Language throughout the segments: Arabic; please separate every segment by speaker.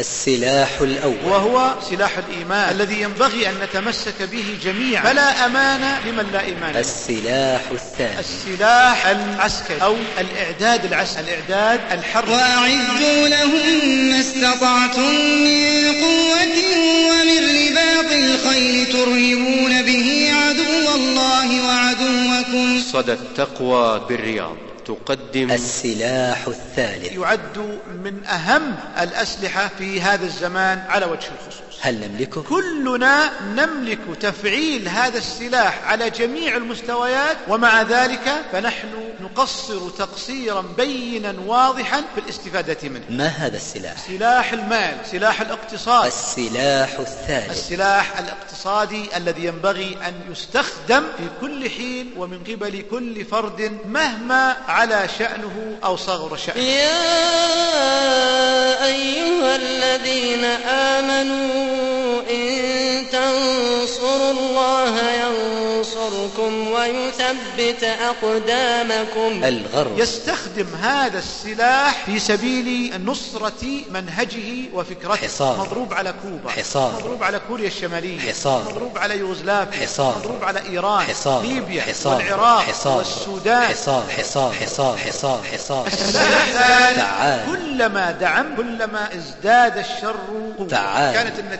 Speaker 1: السلاح الأول.
Speaker 2: وهو سلاح الإيمان. الذي ينبغي أن نتمسك به جميعا. فلا أمان لمن لا إيمان له.
Speaker 1: السلاح الثاني.
Speaker 2: السلاح العسكري. أو الإعداد العسكري. الإعداد الحرب
Speaker 3: وأعدوا لهم ما استطعتم من قوة ومن رباط الخيل ترهبون به عدو الله وعدوكم.
Speaker 4: صدى التقوى بالرياض. تقدم
Speaker 1: السلاح الثالث.
Speaker 2: يعد من أهم الأسلحة في هذا الزمان على وجه الخصوص.
Speaker 1: هل نملكه؟
Speaker 2: كلنا نملك تفعيل هذا السلاح على جميع المستويات ومع ذلك فنحن نقصر تقصيرا بينا واضحا في الاستفادة منه
Speaker 1: ما هذا السلاح؟
Speaker 2: سلاح المال سلاح الاقتصاد
Speaker 1: السلاح الثالث
Speaker 2: السلاح الاقتصادي الذي ينبغي أن يستخدم في كل حين ومن قبل كل فرد مهما على شأنه أو صغر شأنه
Speaker 5: يا أيها الذين آمنوا إن تنصروا الله ينصركم ويثبت أقدامكم.
Speaker 1: الغرب.
Speaker 2: يستخدم هذا السلاح في سبيل نصرة منهجه وفكرته.
Speaker 1: حصار.
Speaker 2: مضروب على كوبا.
Speaker 1: حصار.
Speaker 2: مضروب على كوريا الشمالية.
Speaker 1: حصار.
Speaker 2: مضروب على يوغوسلافيا.
Speaker 1: حصار.
Speaker 2: مضروب على إيران.
Speaker 1: حصار.
Speaker 2: ليبيا.
Speaker 1: حصار.
Speaker 2: والعراق.
Speaker 1: حصار.
Speaker 2: والسودان.
Speaker 1: حصار. حصار. حصار. حصار. حصار.
Speaker 2: السلاح. كلما دعم كلما ازداد الشر قوة.
Speaker 1: تعال.
Speaker 2: كانت النتيجة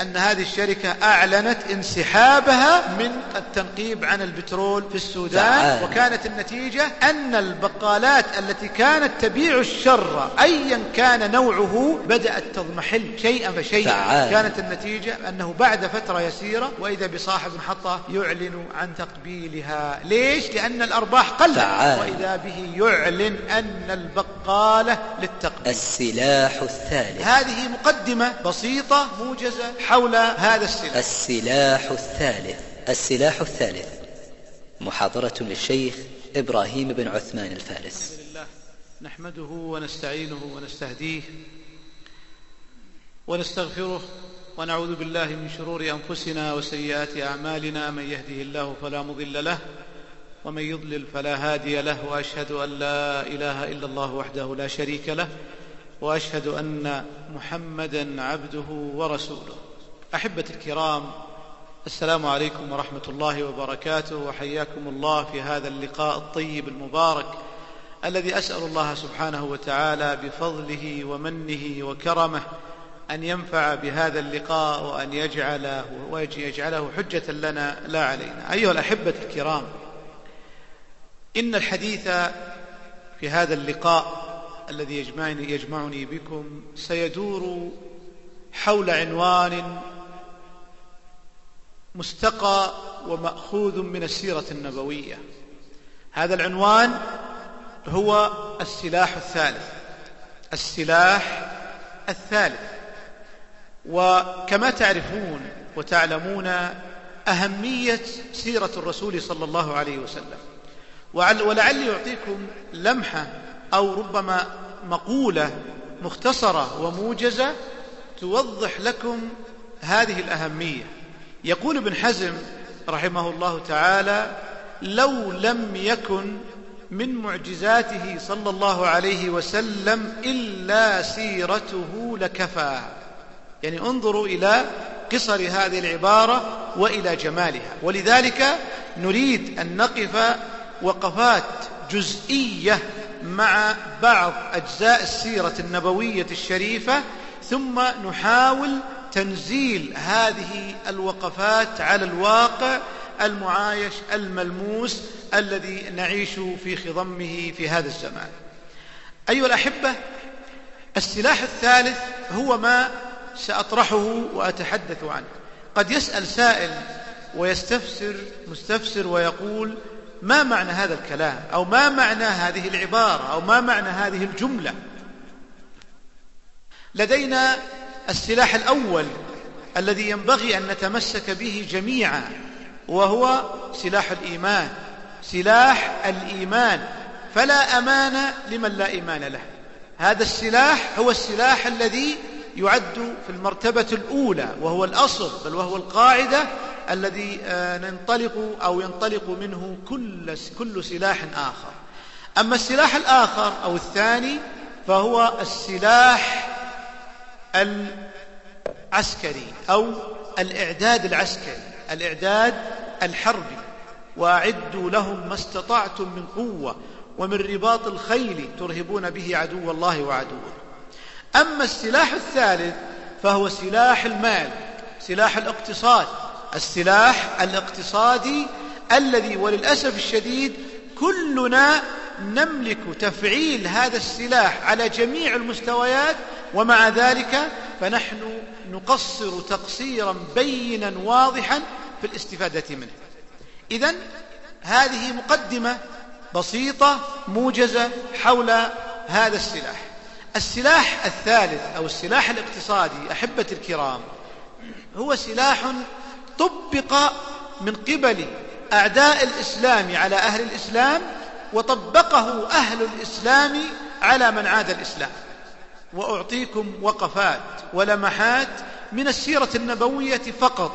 Speaker 2: أن هذه الشركة أعلنت انسحابها من التنقيب عن البترول في السودان. وكانت النتيجة أن البقالات التي كانت تبيع الشر أيا كان نوعه بدأت تضمحل شيئا فشيئا. كانت النتيجة أنه بعد فترة يسيرة وإذا بصاحب محطة يعلن عن تقبيلها ليش؟ لأن الأرباح قلت. وإذا به يعلن أن البقالة للتقبيل
Speaker 1: السلاح الثالث.
Speaker 2: هذه مقدمة بسيطة موجزة حول هذا السلاح.
Speaker 1: السلاح الثالث. السلاح الثالث. محاضرة للشيخ إبراهيم بن عثمان الفارس.
Speaker 2: الحمد لله. نحمده ونستعينه ونستهديه ونستغفره ونعوذ بالله من شرور أنفسنا وسيئات أعمالنا. من يهده الله فلا مضل له ومن يضلل فلا هادي له وأشهد أن لا إله إلا الله وحده لا شريك له وأشهد أن محمدا عبده ورسوله. أحبتي الكرام السلام عليكم ورحمة الله وبركاته وحياكم الله في هذا اللقاء الطيب المبارك الذي أسأل الله سبحانه وتعالى بفضله ومنه وكرمه أن ينفع بهذا اللقاء وأن يجعله ويجعله حجة لنا لا علينا. أيها الأحبة الكرام إن الحديث في هذا اللقاء الذي يجمعني يجمعني بكم سيدور حول عنوان مستقى ومأخوذ من السيرة النبوية. هذا العنوان هو السلاح الثالث. السلاح الثالث. وكما تعرفون وتعلمون أهمية سيرة الرسول صلى الله عليه وسلم. ولعلي اعطيكم لمحة أو ربما مقولة مختصرة وموجزة توضح لكم هذه الأهمية. يقول ابن حزم رحمه الله تعالى لو لم يكن من معجزاته صلى الله عليه وسلم إلا سيرته لكفى. يعني انظروا إلى قصر هذه العبارة وإلى جمالها. ولذلك نريد أن نقف وقفات جزئية مع بعض أجزاء السيرة النبوية الشريفة ثم نحاول تنزيل هذه الوقفات على الواقع المعايش الملموس الذي نعيش في خضمه في هذا الزمان. أيها الأحبة السلاح الثالث هو ما سأطرحه وأتحدث عنه. قد يسأل سائل ويستفسر مستفسر ويقول ما معنى هذا الكلام؟ أو ما معنى هذه العبارة؟ أو ما معنى هذه الجملة؟ لدينا السلاح الأول الذي ينبغي أن نتمسك به جميعا وهو سلاح الإيمان. سلاح الإيمان. فلا أمان لمن لا إيمان له. هذا السلاح هو السلاح الذي يعد في المرتبة الأولى وهو الأصل بل وهو القاعدة الذي آه، ننطلق أو ينطلق منه كل كل سلاح آخر. أما السلاح الآخر أو الثاني فهو السلاح العسكري أو الإعداد العسكري الإعداد الحربي. وأعدوا لهم ما استطعتم من قوة ومن رباط الخيل ترهبون به عدو الله وعدوه. أما السلاح الثالث فهو سلاح المال سلاح الاقتصاد. السلاح الاقتصادي الذي وللأسف الشديد كلنا نملك تفعيل هذا السلاح على جميع المستويات ومع ذلك فنحن نقصر تقصيرا بينا واضحا في الاستفادة منه. إذا هذه مقدمة بسيطة موجزة حول هذا السلاح. السلاح الثالث أو السلاح الاقتصادي أحبة الكرام هو سلاح طبق من قبل أعداء الإسلام على أهل الإسلام وطبقه أهل الإسلام على من عاد الإسلام. وأعطيكم وقفات ولمحات من السيرة النبوية فقط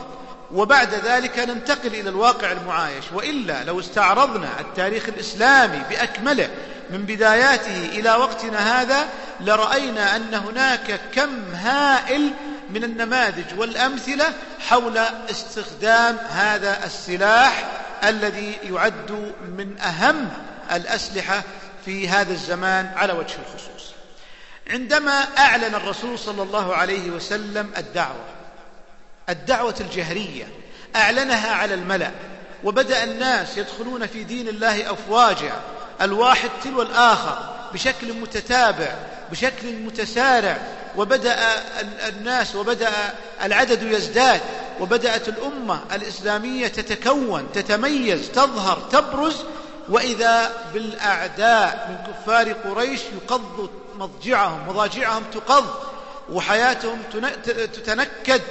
Speaker 2: وبعد ذلك ننتقل إلى الواقع المعايش. وإلا لو استعرضنا التاريخ الإسلامي بأكمله من بداياته إلى وقتنا هذا لرأينا أن هناك كم هائل من النماذج والأمثلة حول استخدام هذا السلاح الذي يعد من أهم الأسلحة في هذا الزمان على وجه الخصوص. عندما أعلن الرسول صلى الله عليه وسلم الدعوة الدعوة الجهرية أعلنها على الملأ وبدأ الناس يدخلون في دين الله أفواجا الواحد تلو الآخر بشكل متتابع بشكل متسارع وبدأ الناس وبدأ العدد يزداد وبدأت الأمة الإسلامية تتكون تتميز تظهر تبرز وإذا بالأعداء من كفار قريش يقض مضجعهم مضاجعهم تقض وحياتهم تتنكد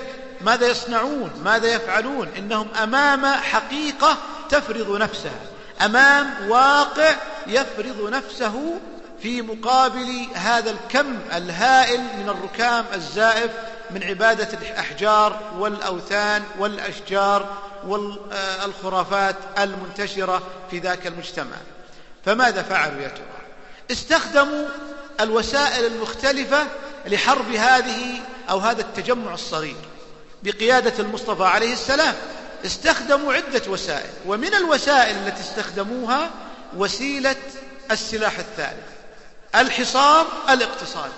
Speaker 2: ماذا يصنعون ماذا يفعلون إنهم أمام حقيقة تفرض نفسها أمام واقع يفرض نفسه في مقابل هذا الكم الهائل من الركام الزائف من عبادة الأحجار والأوثان والأشجار والخرافات المنتشرة في ذاك المجتمع. فماذا فعلوا يا ترى؟ استخدموا الوسائل المختلفة لحرب هذه أو هذا التجمع الصغير. بقيادة المصطفى عليه السلام استخدموا عدة وسائل ومن الوسائل التي استخدموها وسيلة السلاح الثالث. الحصار الاقتصادي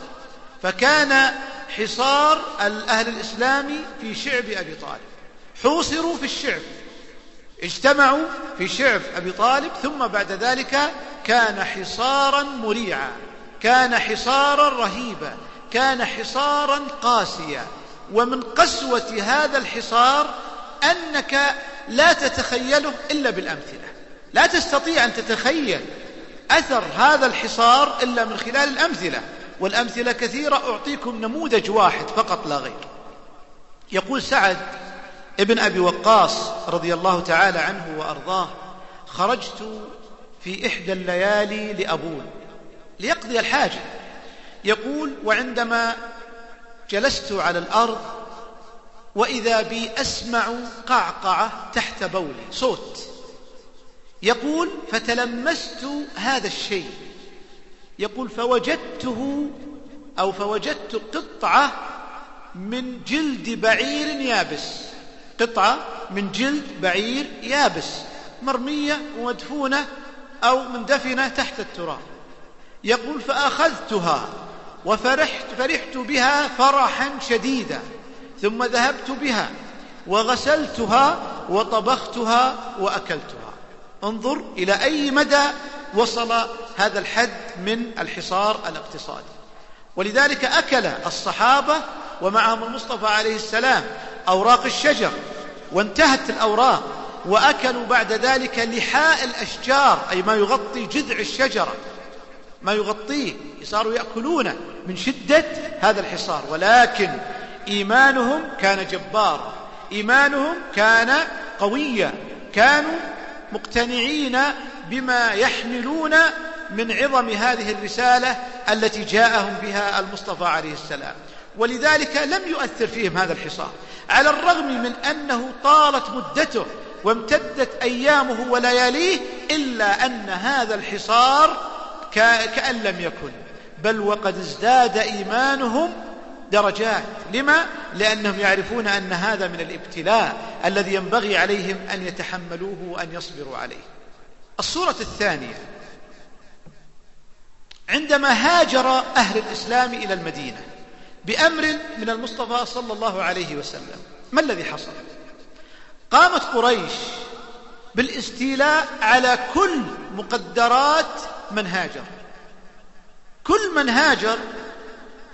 Speaker 2: فكان حصار الأهل الإسلام في شعب أبي طالب. حوصروا في الشعب. اجتمعوا في شعب أبي طالب ثم بعد ذلك كان حصارا مريعا. كان حصارا رهيبا. كان حصارا قاسيا. ومن قسوة هذا الحصار أنك لا تتخيله إلا بالأمثلة. لا تستطيع أن تتخيل أثر هذا الحصار إلا من خلال الأمثلة والأمثلة كثيرة أعطيكم نموذج واحد فقط لا غير. يقول سعد ابن أبي وقاص رضي الله تعالى عنه وأرضاه خرجت في إحدى الليالي لأبول ليقضي الحاجة. يقول وعندما جلست على الأرض وإذا بي أسمع قعقعة تحت بولي. صوت. يقول فتلمست هذا الشيء. يقول فوجدته أو فوجدت قطعة من جلد بعير يابس. قطعة من جلد بعير يابس. مرمية ومدفونة أو مندفنة تحت التراب. يقول فأخذتها وفرحت فرحت بها فرحا شديدا. ثم ذهبت بها وغسلتها وطبختها وأكلتها. انظر إلى أي مدى وصل هذا الحد من الحصار الاقتصادي. ولذلك أكل الصحابة ومعهم المصطفى عليه السلام أوراق الشجر وانتهت الأوراق وأكلوا بعد ذلك لحاء الأشجار أي ما يغطي جذع الشجرة ما يغطيه صاروا يأكلونه من شدة هذا الحصار. ولكن إيمانهم كان جبارا إيمانهم كان قويا كانوا مقتنعين بما يحملون من عظم هذه الرسالة التي جاءهم بها المصطفى عليه السلام. ولذلك لم يؤثر فيهم هذا الحصار على الرغم من أنه طالت مدته وامتدت أيامه ولياليه إلا أن هذا الحصار كأن لم يكن بل وقد ازداد إيمانهم درجات. لما؟ لأنهم يعرفون أن هذا من الابتلاء الذي ينبغي عليهم أن يتحملوه وأن يصبروا عليه. الصورة الثانية عندما هاجر أهل الإسلام إلى المدينة بأمر من المصطفى صلى الله عليه وسلم ما الذي حصل؟ قامت قريش بالاستيلاء على كل مقدرات من هاجر. كل من هاجر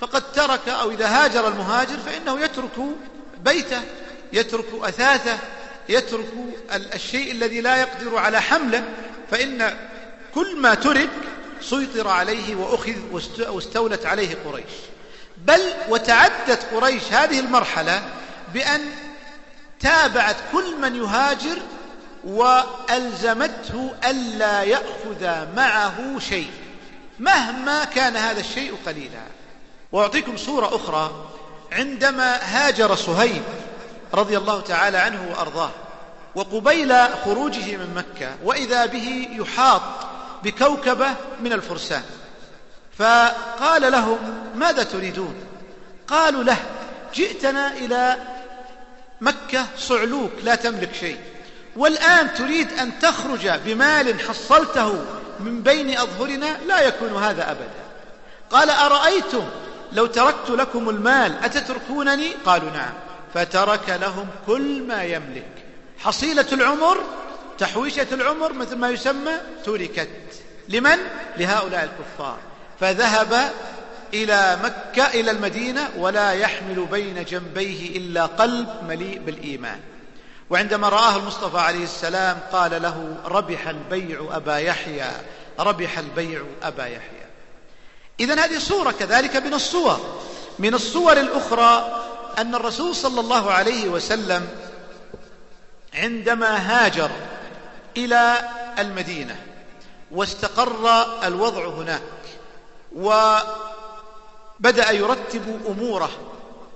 Speaker 2: فقد ترك أو إذا هاجر المهاجر فإنه يترك بيته يترك أثاثه يترك الشيء الذي لا يقدر على حمله فإن كل ما ترك سيطر عليه وأخذ واستولت عليه قريش. بل وتعدت قريش هذه المرحلة بأن تابعت كل من يهاجر وألزمته ألا يأخذ معه شيء مهما كان هذا الشيء قليلا. وأعطيكم صورة أخرى. عندما هاجر صهيب رضي الله تعالى عنه وأرضاه وقبيل خروجه من مكة وإذا به يحاط بكوكبة من الفرسان فقال لهم ماذا تريدون؟ قالوا له جئتنا إلى مكة صعلوك لا تملك شيء والآن تريد أن تخرج بمال حصلته من بين أظهرنا لا يكون هذا أبدا. قال أرأيتم لو تركت لكم المال أتتركونني؟ قالوا نعم. فترك لهم كل ما يملك. حصيلة العمر تحويشة العمر مثل ما يسمى تركت. لمن؟ لهؤلاء الكفار. فذهب إلى مكة إلى المدينة ولا يحمل بين جنبيه إلا قلب مليء بالإيمان. وعندما رآه المصطفى عليه السلام قال له ربح البيع أبا يحيى ربح البيع أبا يحيى. إذا هذه صورة كذلك من الصور. من الصور الأخرى أن الرسول صلى الله عليه وسلم عندما هاجر إلى المدينة واستقر الوضع هناك وبدأ يرتب أموره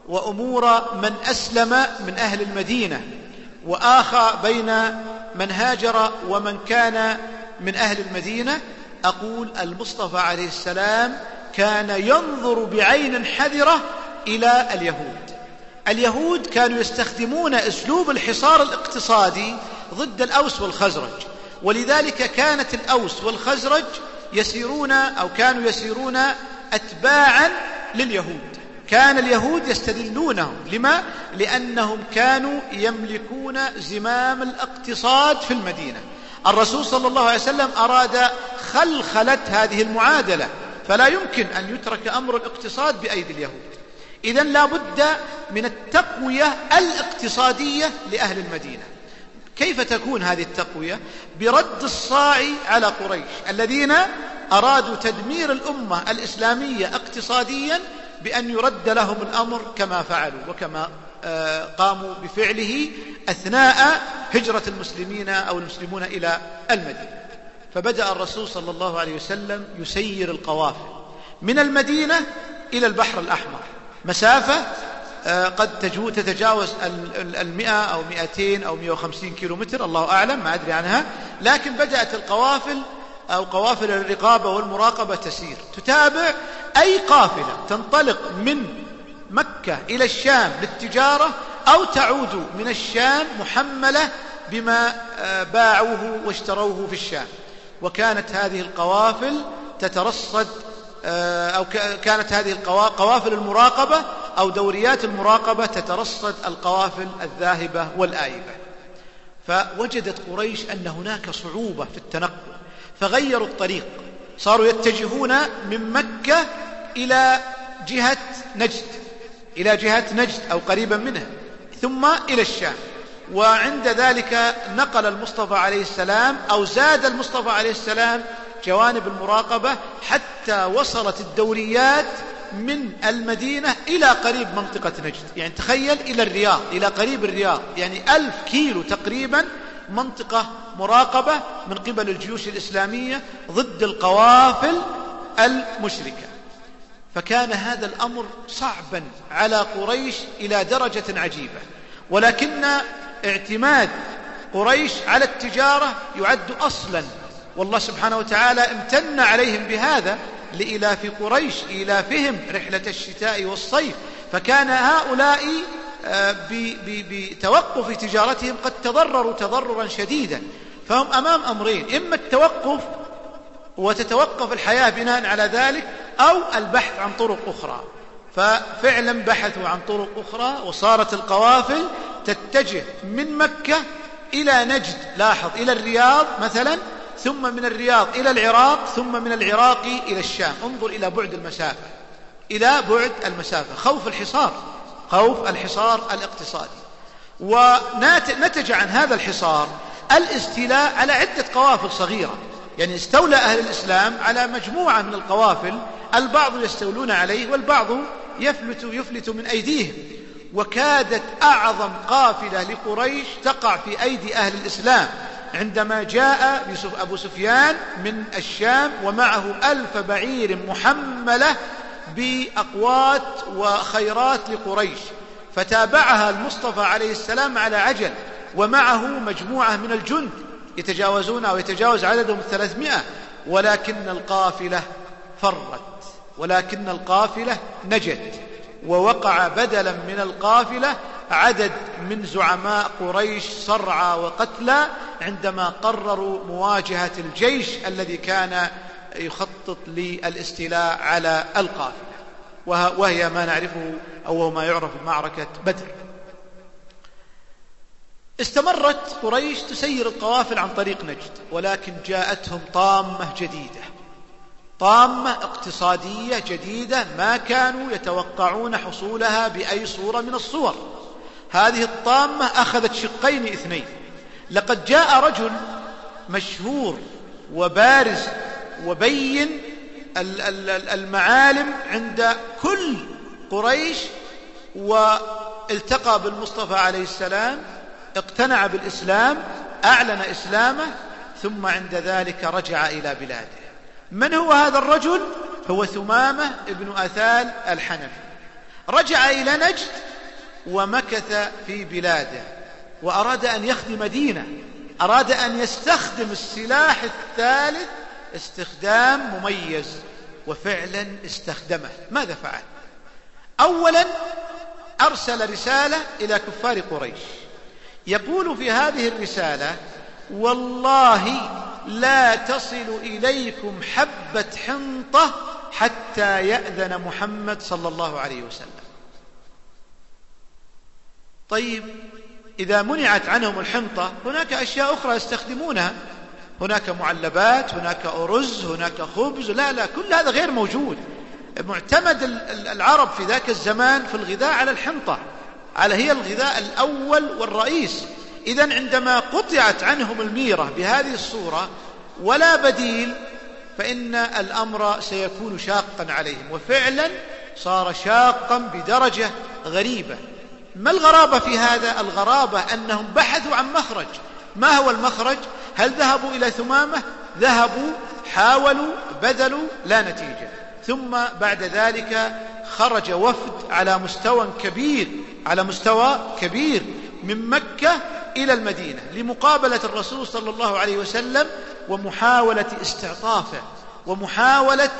Speaker 2: وأمور من أسلم من أهل المدينة وآخى بين من هاجر ومن كان من أهل المدينة أقول المصطفى عليه السلام كان ينظر بعين حذرة إلى اليهود. اليهود كانوا يستخدمون أسلوب الحصار الاقتصادي ضد الأوس والخزرج. ولذلك كانت الأوس والخزرج يسيرون أو كانوا يسيرون أتباعا لليهود. كان اليهود يستدلونهم. لما؟ لأنهم كانوا يملكون زمام الاقتصاد في المدينة. الرسول صلى الله عليه وسلم أراد خلخلة هذه المعادلة. فلا يمكن أن يترك أمر الاقتصاد بأيدي اليهود. إذا لا بد من التقوية الاقتصادية لأهل المدينة. كيف تكون هذه التقوية؟ برد الصاع على قريش الذين أرادوا تدمير الأمة الإسلامية اقتصاديا بأن يرد لهم الأمر كما فعلوا وكما آه، قاموا بفعله أثناء هجرة المسلمين أو المسلمون إلى المدينة. فبدأ الرسول صلى الله عليه وسلم يسير القوافل من المدينة إلى البحر الأحمر. مسافة آه، قد تتجاوز المئة أو مئتين أو مئة وخمسين كيلو متر الله أعلم ما أدري عنها. لكن بدأت القوافل أو قوافل الرقابة والمراقبة تسير. تتابع أي قافلة تنطلق من مكة إلى الشام للتجارة أو تعود من الشام محملة بما آه، باعوه واشتروه في الشام. وكانت هذه القوافل تترصد آه، أو كانت هذه قوافل المراقبة أو دوريات المراقبة تترصد القوافل الذاهبة والآيبة. فوجدت قريش أن هناك صعوبة في التنقل فغيروا الطريق صاروا يتجهون من مكة إلى جهة نجد إلى جهة نجد أو قريبا منها ثم إلى الشام. وعند ذلك نقل المصطفى عليه السلام أو زاد المصطفى عليه السلام جوانب المراقبة حتى وصلت الدوريات من المدينة إلى قريب منطقة نجد. يعني تخيل إلى الرياض إلى قريب الرياض. يعني ألف كيلو تقريبا منطقة مراقبة من قبل الجيوش الإسلامية ضد القوافل المشركة. فكان هذا الأمر صعبا على قريش إلى درجة عجيبة. ولكن اعتماد قريش على التجارة يعد أصلا. والله سبحانه وتعالى امتن عليهم بهذا لإلاف قريش إيلافهم رحلة الشتاء والصيف. فكان هؤلاء آه، بتوقف تجارتهم قد تضرروا تضررا شديدا. فهم أمام أمرين إما التوقف وتتوقف الحياة بناء على ذلك أو البحث عن طرق أخرى. ففعلا بحثوا عن طرق أخرى وصارت القوافل تتجه من مكة إلى نجد لاحظ إلى الرياض مثلا ثم من الرياض إلى العراق ثم من العراق إلى الشام. انظر إلى بعد المسافة. إلى بعد المسافة. خوف الحصار. خوف الحصار الاقتصادي. ونتج عن هذا الحصار الاستيلاء على عدة قوافل صغيرة. يعني استولى أهل الإسلام على مجموعة من القوافل البعض يستولون عليه والبعض يفلت يفلت من أيديهم. وكادت أعظم قافلة لقريش تقع في أيدي أهل الإسلام عندما جاء أبو سفيان من الشام ومعه ألف بعير محملة بأقوات وخيرات لقريش فتابعها المصطفى عليه السلام على عجل ومعه مجموعة من الجند يتجاوزون أو يتجاوز عددهم الثلاثمائة ولكن القافلة فرت ولكن القافلة نجت. ووقع بدلا من القافلة عدد من زعماء قريش صرعى وقتلى عندما قرروا مواجهة الجيش الذي كان يخطط للاستيلاء على القافلة. وهي ما نعرفه أو ما يعرف بمعركة بدر. استمرت قريش تسير القوافل عن طريق نجد ولكن جاءتهم طامة جديدة. طامة اقتصادية جديدة ما كانوا يتوقعون حصولها بأي صورة من الصور. هذه الطامة أخذت شقين اثنين. لقد جاء رجل مشهور وبارز وبين المعالم عند كل قريش والتقى بالمصطفى عليه السلام اقتنع بالإسلام أعلن إسلامه ثم عند ذلك رجع إلى بلاده. من هو هذا الرجل؟ هو ثمامة ابن أثال الحنفي. رجع إلى نجد ومكث في بلاده وأراد أن يخدم دينه أراد أن يستخدم السلاح الثالث استخدام مميز وفعلا استخدمه. ماذا فعل؟ أولا أرسل رسالة إلى كفار قريش. يقول في هذه الرسالة والله لا تصل إليكم حبة حنطة حتى يأذن محمد صلى الله عليه وسلم. طيب إذا منعت عنهم الحنطة هناك أشياء أخرى يستخدمونها. هناك معلبات هناك أرز هناك خبز لا لا كل هذا غير موجود. معتمد العرب في ذاك الزمان في الغذاء على الحنطة على هي الغذاء الأول والرئيس. إذا عندما قطعت عنهم الميرة بهذه الصورة ولا بديل فإن الأمر سيكون شاقا عليهم. وفعلا صار شاقا بدرجة غريبة. ما الغرابة في هذا؟ الغرابة أنهم بحثوا عن مخرج. ما هو المخرج؟ هل ذهبوا إلى ثمامة؟ ذهبوا حاولوا بذلوا لا نتيجة. ثم بعد ذلك خرج وفد على مستوى كبير على مستوى كبير من مكة إلى المدينة لمقابلة الرسول صلى الله عليه وسلم ومحاولة استعطافه ومحاولة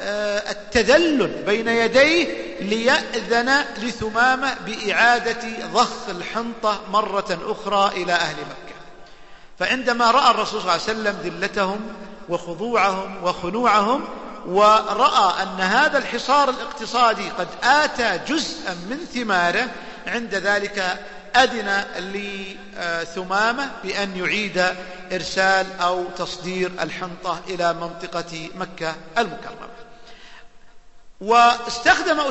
Speaker 2: آه، التذلل بين يديه ليأذن لثمامة بإعادة ضخ الحنطة مرة أخرى إلى أهل مكة. فعندما رأى الرسول صلى الله عليه وسلم ذلتهم وخضوعهم وخنوعهم ورأى أن هذا الحصار الاقتصادي قد آتى جزءا من ثماره عند ذلك أذن لثمامة بأن يعيد إرسال أو تصدير الحنطة إلى منطقة مكة المكرمة. واستخدم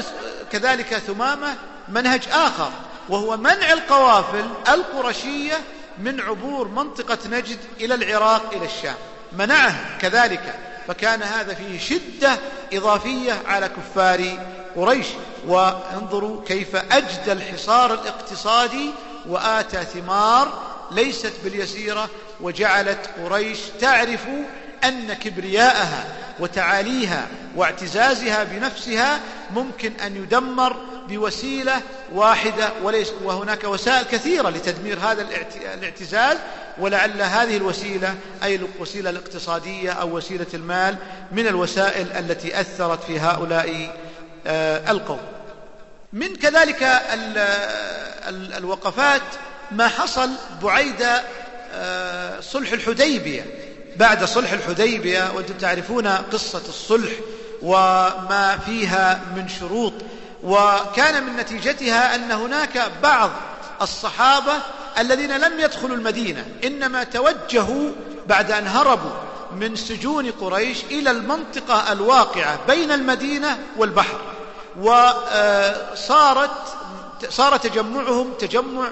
Speaker 2: كذلك ثمامة منهج آخر وهو منع القوافل القرشية من عبور منطقة نجد إلى العراق إلى الشام. منعه كذلك فكان هذا فيه شدة إضافية على كفار قريش. وانظروا كيف أجدى الحصار الاقتصادي وآتى ثمار ليست باليسيرة وجعلت قريش تعرف أن كبرياءها وتعاليها واعتزازها بنفسها ممكن أن يدمر بوسيلة واحدة وليس وهناك وسائل كثيرة لتدمير هذا الاعتزاز. ولعل هذه الوسيلة أي الوسيلة الاقتصادية أو وسيلة المال من الوسائل التي أثرت في هؤلاء آه، القوم. من كذلك الوقفات ما حصل بعيد آه، صلح الحديبية. بعد صلح الحديبية وأنتم تعرفون قصة الصلح وما فيها من شروط وكان من نتيجتها أن هناك بعض الصحابة الذين لم يدخلوا المدينة إنما توجهوا بعد أن هربوا من سجون قريش إلى المنطقة الواقعة بين المدينة والبحر. وصارت صار تجمعهم تجمع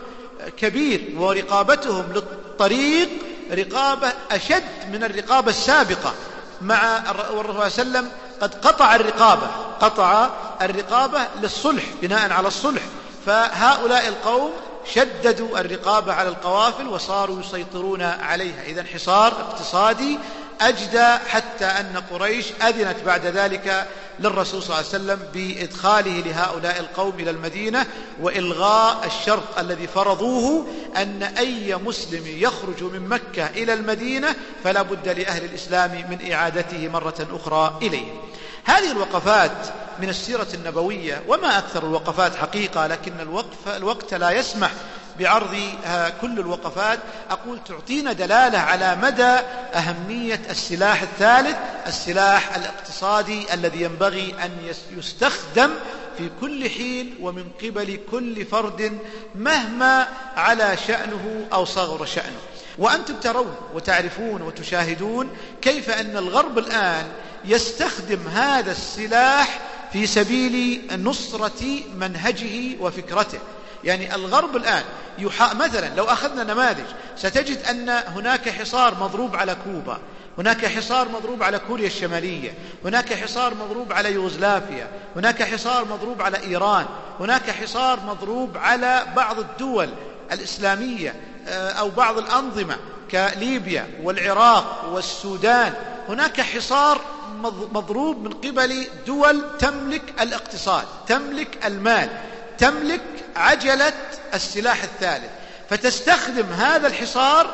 Speaker 2: كبير ورقابتهم للطريق رقابة أشد من الرقابة السابقة. مع الرسول صلى الله عليه وسلم قد قطع الرقابة قطع الرقابة للصلح بناء على الصلح. فهؤلاء القوم شددوا الرقابة على القوافل وصاروا يسيطرون عليها. إذا حصار اقتصادي أجدى حتى أن قريش أذنت بعد ذلك للرسول صلى الله عليه وسلم بإدخاله لهؤلاء القوم إلى المدينة وإلغاء الشرط الذي فرضوه أن أي مسلم يخرج من مكة إلى المدينة فلا بد لأهل الإسلام من إعادته مرة أخرى إليه. هذه الوقفات من السيرة النبوية وما أكثر الوقفات حقيقة لكن الوقف الوقت لا يسمح بعرض كل الوقفات. أقول تعطينا دلالة على مدى أهمية السلاح الثالث السلاح الاقتصادي الذي ينبغي أن يستخدم في كل حين ومن قبل كل فرد مهما على شأنه أو صغر شأنه. وأنتم ترون وتعرفون وتشاهدون كيف أن الغرب الآن يستخدم هذا السلاح في سبيل نصرة منهجه وفكرته. يعني الغرب الآن يحا... مثلا لو أخذنا نماذج ستجد أن هناك حصار مضروب على كوبا هناك حصار مضروب على كوريا الشمالية هناك حصار مضروب على يوغوسلافيا هناك حصار مضروب على إيران هناك حصار مضروب على بعض الدول الإسلامية آه، أو بعض الأنظمة كليبيا والعراق والسودان. هناك حصار مضروب من قبل دول تملك الاقتصاد تملك المال تملك عجلة السلاح الثالث. فتستخدم هذا الحصار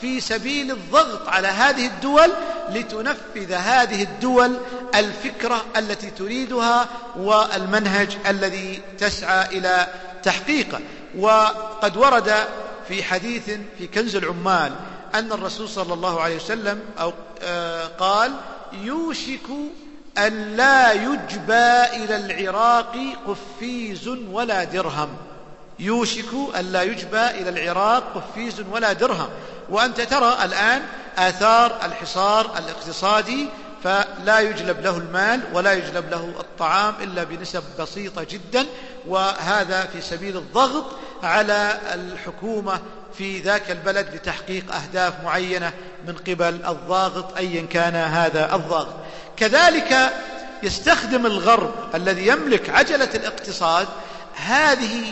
Speaker 2: في سبيل الضغط على هذه الدول لتنفذ هذه الدول الفكرة التي تريدها والمنهج الذي تسعى إلى تحقيقه. وقد ورد في حديث في كنز العمال أن الرسول صلى الله عليه وسلم أو آه، قال يوشك أن لا يجبى إلى العراق قفيز ولا درهم. يوشك أن لا يجبى إلى العراق قفيز ولا درهم. وأنت ترى الآن آثار الحصار الاقتصادي فلا يجلب له المال ولا يجلب له الطعام إلا بنسب بسيطة جدا. وهذا في سبيل الضغط على الحكومة في ذاك البلد لتحقيق أهداف معينة من قبل الضاغط أيا كان هذا الضاغط. كذلك يستخدم الغرب الذي يملك عجلة الاقتصاد هذه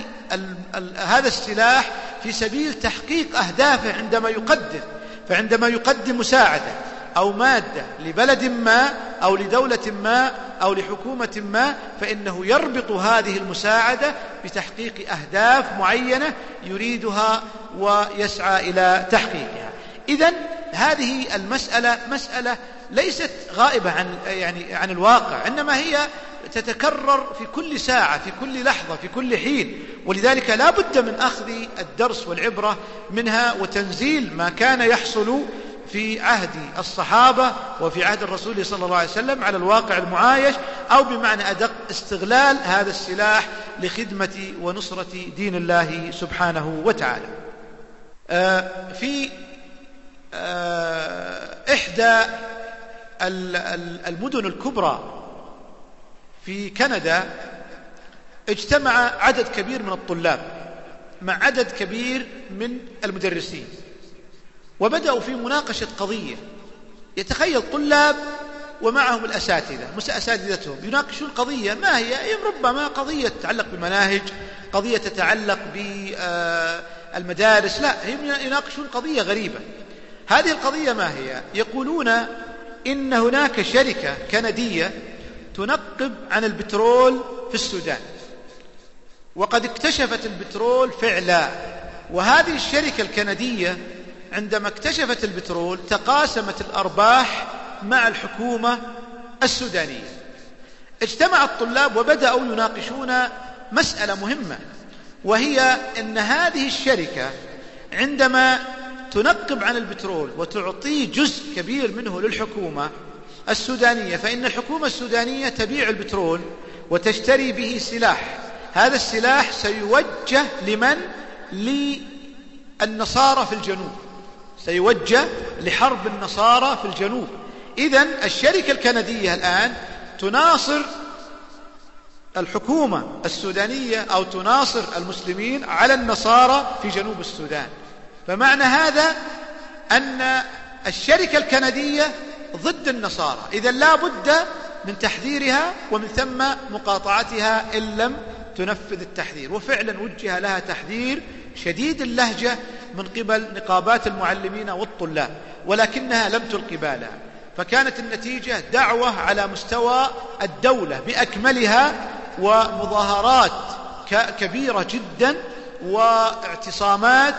Speaker 2: هذا السلاح في سبيل تحقيق أهدافه عندما يقدم فعندما يقدم مساعدة. أو مادة لبلد ما أو لدولة ما أو لحكومة ما فإنه يربط هذه المساعدة بتحقيق أهداف معينة يريدها ويسعى إلى تحقيقها. إذا هذه المسألة مسألة ليست غائبة عن يعني عن الواقع إنما هي تتكرر في كل ساعة في كل لحظة في كل حين. ولذلك لا بد من أخذ الدرس والعبرة منها وتنزيل ما كان يحصل في عهد الصحابة وفي عهد الرسول صلى الله عليه وسلم على الواقع المعايش أو بمعنى أدق استغلال هذا السلاح لخدمة ونصرة دين الله سبحانه وتعالى. آه، في آه، إحدى المدن الكبرى في كندا اجتمع عدد كبير من الطلاب مع عدد كبير من المدرسين. وبدأوا في مناقشة قضية. يتخيل طلاب ومعهم الأساتذة أساتذتهم يناقشون قضية ما هي؟ ربما قضية تتعلق بالمناهج قضية تتعلق بالمدارس لا هم يناقشون قضية غريبة. هذه القضية ما هي؟ يقولون إن هناك شركة كندية تنقب عن البترول في السودان. وقد اكتشفت البترول فعلا. وهذه الشركة الكندية عندما اكتشفت البترول تقاسمت الأرباح مع الحكومة السودانية. اجتمع الطلاب وبدأوا يناقشون مسألة مهمة وهي أن هذه الشركة عندما تنقب عن البترول وتعطيه جزء كبير منه للحكومة السودانية فإن الحكومة السودانية تبيع البترول وتشتري به سلاح. هذا السلاح سيوجه لمن؟ للنصارى في الجنوب. سيوجه لحرب النصارى في الجنوب. إذا الشركة الكندية الآن تناصر الحكومة السودانية أو تناصر المسلمين على النصارى في جنوب السودان. فمعنى هذا أن الشركة الكندية ضد النصارى. إذا لا بد من تحذيرها ومن ثم مقاطعتها إن لم تنفذ التحذير. وفعلا وجه لها تحذير شديد اللهجة من قبل نقابات المعلمين والطلاب ولكنها لم تلقي بالها. فكانت النتيجة دعوة على مستوى الدولة بأكملها ومظاهرات كبيرة جدا واعتصامات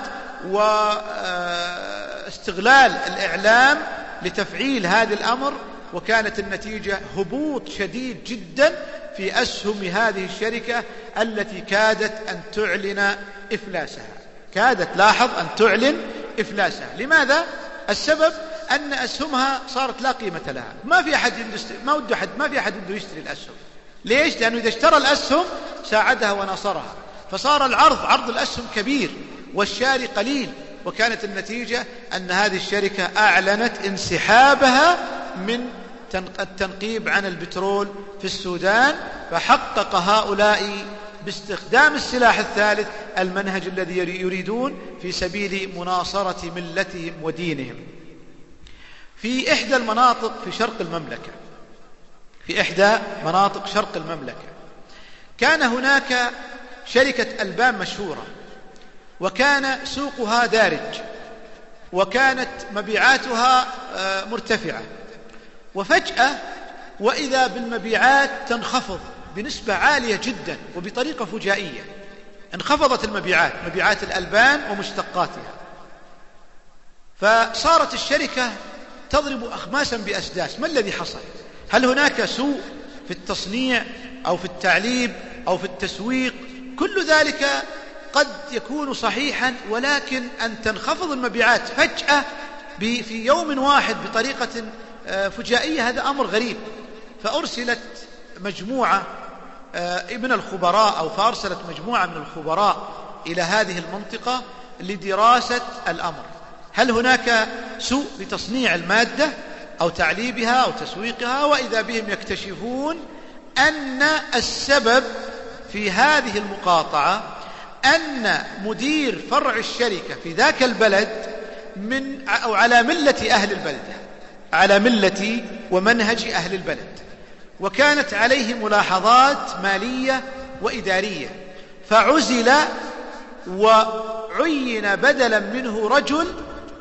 Speaker 2: واستغلال الإعلام لتفعيل هذا الأمر وكانت النتيجة هبوط شديد جدا في أسهم هذه الشركة التي كادت أن تعلن إفلاسها. كادت لاحظ أن تعلن إفلاسها. لماذا؟ السبب أن أسهمها صارت لا قيمة لها. ما في أحد ما وده أحد ما في أحد وده يشتري الأسهم. ليش؟ لأنه إذا اشترى الأسهم ساعدها ونصرها. فصار العرض عرض الأسهم كبير والشاري قليل. وكانت النتيجة أن هذه الشركة أعلنت انسحابها من التنقيب عن البترول في السودان فحقق هؤلاء باستخدام السلاح الثالث المنهج الذي يريدون في سبيل مناصرة ملتهم ودينهم. في إحدى المناطق في شرق المملكة في إحدى مناطق شرق المملكة كان هناك شركة ألبان مشهورة وكان سوقها دارج وكانت مبيعاتها آه، مرتفعة. وفجأة وإذا بالمبيعات تنخفض بنسبة عالية جدا وبطريقة فجائية. انخفضت المبيعات مبيعات الألبان ومشتقاتها. فصارت الشركة تضرب أخماسا بأسداس. ما الذي حصل؟ هل هناك سوء في التصنيع أو في التعليب أو في التسويق؟ كل ذلك قد يكون صحيحا ولكن أن تنخفض المبيعات فجأة في يوم واحد بطريقة آه، فجائية هذا أمر غريب. فأرسلت مجموعة آه، من الخبراء أو فأرسلت مجموعة من الخبراء إلى هذه المنطقة لدراسة الأمر. هل هناك سوء بتصنيع المادة أو تعليبها أو تسويقها؟ وإذا بهم يكتشفون أن السبب في هذه المقاطعة أن مدير فرع الشركة في ذاك البلد من أو على ملة أهل البلد على ملة ومنهج أهل البلد. وكانت عليه ملاحظات مالية وإدارية. فعزل وعين بدلا منه رجل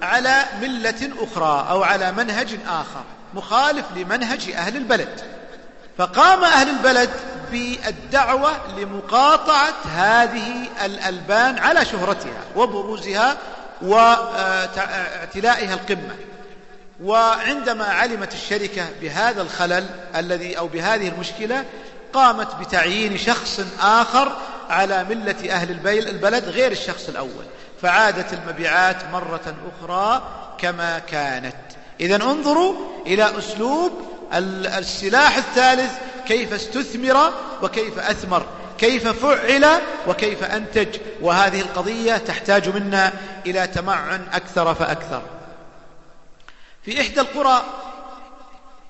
Speaker 2: على ملة أخرى أو على منهج آخر مخالف لمنهج أهل البلد. فقام أهل البلد بالدعوة لمقاطعة هذه الألبان على شهرتها وبروزها واعتلائها القمة. وعندما علمت الشركة بهذا الخلل الذي أو بهذه المشكلة قامت بتعيين شخص آخر على ملة أهل البلد غير الشخص الأول. فعادت المبيعات مرة أخرى كما كانت. إذا انظروا إلى أسلوب السلاح الثالث كيف استثمر وكيف أثمر كيف فعل وكيف أنتج. وهذه القضية تحتاج منا إلى تمعن أكثر فأكثر. في إحدى القرى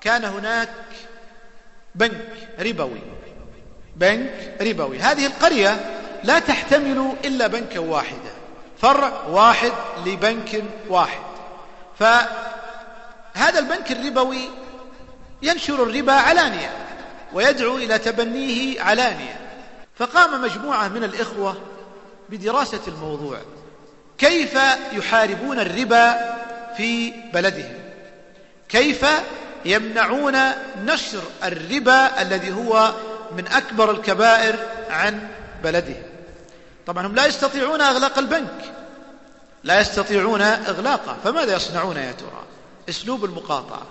Speaker 2: كان هناك بنك ربوي. بنك ربوي. هذه القرية لا تحتمل إلا بنكا واحدا. فرع واحد لبنك واحد. فهذا البنك الربوي ينشر الربا علانية ويدعو إلى تبنيه علانية. فقام مجموعة من الإخوة بدراسة الموضوع. كيف يحاربون الربا في بلدهم؟ كيف يمنعون نشر الربا الذي هو من أكبر الكبائر عن بلدهم طبعا هم لا يستطيعون إغلاق البنك. لا يستطيعون إغلاقه. فماذا يصنعون يا ترى؟ أسلوب المقاطعة.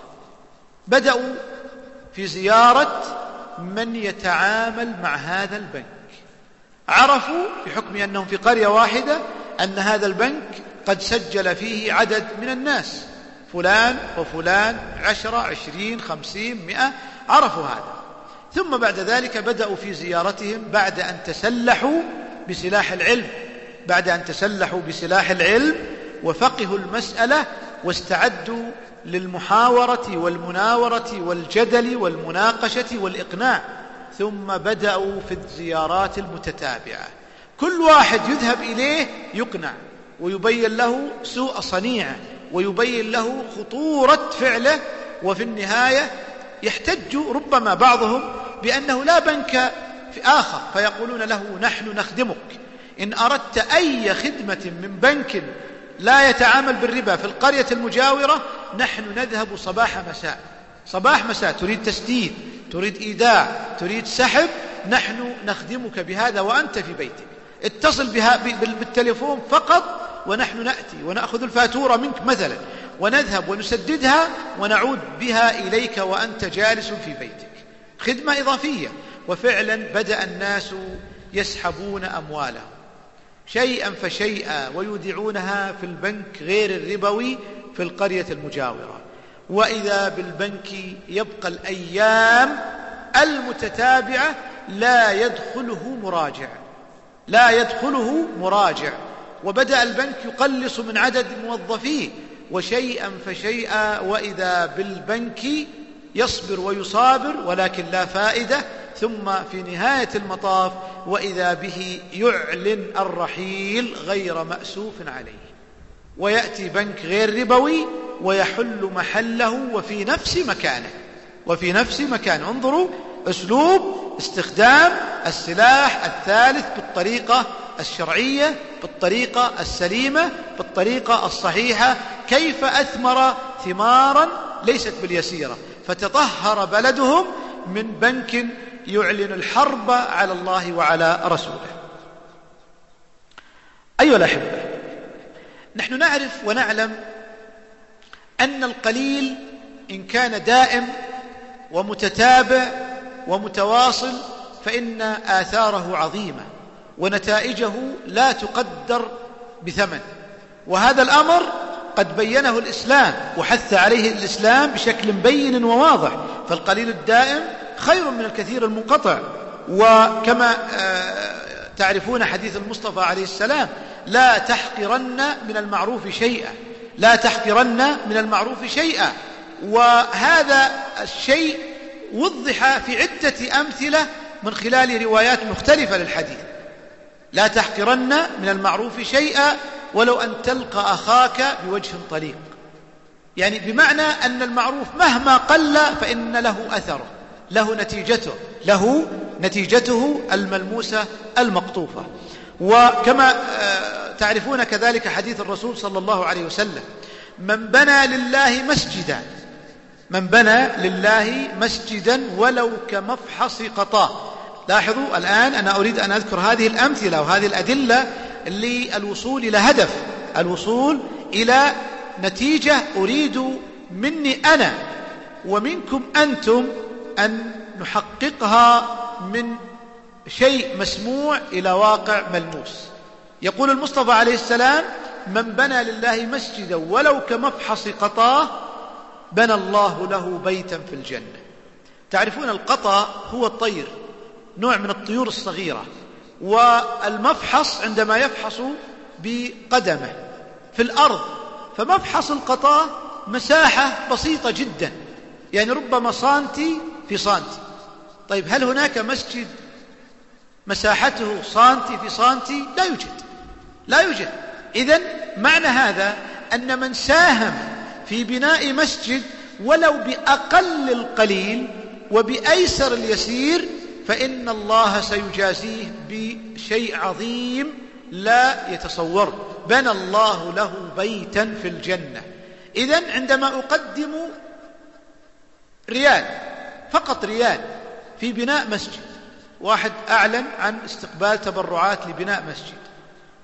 Speaker 2: بدأوا في زيارة من يتعامل مع هذا البنك. عرفوا بحكم أنهم في قرية واحدة أن هذا البنك قد سجل فيه عدد من الناس. فلان وفلان عشرة عشرين خمسين مئة عرفوا هذا. ثم بعد ذلك بدأوا في زيارتهم بعد أن تسلحوا بسلاح العلم. بعد أن تسلحوا بسلاح العلم وفقهوا المسألة واستعدوا للمحاورة والمناورة والجدل والمناقشة والإقناع. ثم بدأوا في الزيارات المتتابعة. كل واحد يذهب إليه يقنع ويبين له سوء صنيعة. ويبين له خطورة فعله وفي النهاية يحتج ربما بعضهم بأنه لا بنك في آخر فيقولون له نحن نخدمك. إن أردت أي خدمة من بنك لا يتعامل بالربا في القرية المجاورة نحن نذهب صباح مساء. صباح مساء تريد تسديد تريد إيداع تريد سحب نحن نخدمك بهذا وأنت في بيتك. اتصل بها بالتليفون فقط ونحن نأتي ونأخذ الفاتورة منك مثلا. ونذهب ونسددها ونعود بها إليك وأنت جالس في بيتك. خدمة إضافية. وفعلا بدأ الناس يسحبون أموالهم. شيئا فشيئا ويودعونها في البنك غير الربوي في القرية المجاورة. وإذا بالبنك يبقى الأيام المتتابعة لا يدخله مراجع. لا يدخله مراجع. وبدأ البنك يقلص من عدد موظفيه وشيئا فشيئا وإذا بالبنك يصبر ويصابر ولكن لا فائدة. ثم في نهاية المطاف وإذا به يعلن الرحيل غير مأسوف عليه. ويأتي بنك غير ربوي ويحل محله وفي نفس مكانه. وفي نفس مكانه. انظروا أسلوب استخدام السلاح الثالث بالطريقة الشرعية بالطريقة السليمة بالطريقة الصحيحة. كيف أثمر ثمارا ليست باليسيرة؟ فتطهر بلدهم من بنك يعلن الحرب على الله وعلى رسوله. أيها الأحبة نحن نعرف ونعلم أن القليل إن كان دائم ومتتابع ومتواصل فإن آثاره عظيمة ونتائجه لا تقدر بثمن. وهذا الأمر قد بينه الإسلام وحث عليه الإسلام بشكل بين وواضح فالقليل الدائم خير من الكثير المنقطع. وكما تعرفون حديث المصطفى عليه السلام لا تحقرن من المعروف شيئا لا تحقرن من المعروف شيئا. وهذا الشيء وضح في عدة أمثلة من خلال روايات مختلفة للحديث. لا تحقرن من المعروف شيئا ولو أن تلقى أخاك بوجه طليق. يعني بمعنى أن المعروف مهما قل فإن له أثره له نتيجته له نتيجته الملموسة المقطوفة. وكما تعرفون كذلك حديث الرسول صلى الله عليه وسلم من بنى لله مسجدا من بنى لله مسجدا ولو كمفحص قطاه لاحظوا الآن أنا أريد أن أذكر هذه الأمثلة وهذه الأدلة للوصول إلى هدف الوصول إلى نتيجة أريد مني أنا ومنكم أنتم أن نحققها من شيء مسموع إلى واقع ملموس. يقول المصطفى عليه السلام من بنى لله مسجدا ولو كمفحص قطاه بنى الله له بيتا في الجنة. تعرفون القطأ هو الطير نوع من الطيور الصغيرة والمفحص عندما يفحص بقدمه في الأرض فمفحص القطاة مساحة بسيطة جدا يعني ربما سانتي في سانتي طيب هل هناك مسجد مساحته سانتي في سانتي لا يوجد لا يوجد. إذا معنى هذا أن من ساهم في بناء مسجد ولو بأقل القليل وبأيسر اليسير فإن الله سيجازيه بشيء عظيم لا يتصور. بنى الله له بيتا في الجنة. إذا عندما أقدم ريال فقط ريال في بناء مسجد واحد أعلن عن استقبال تبرعات لبناء مسجد.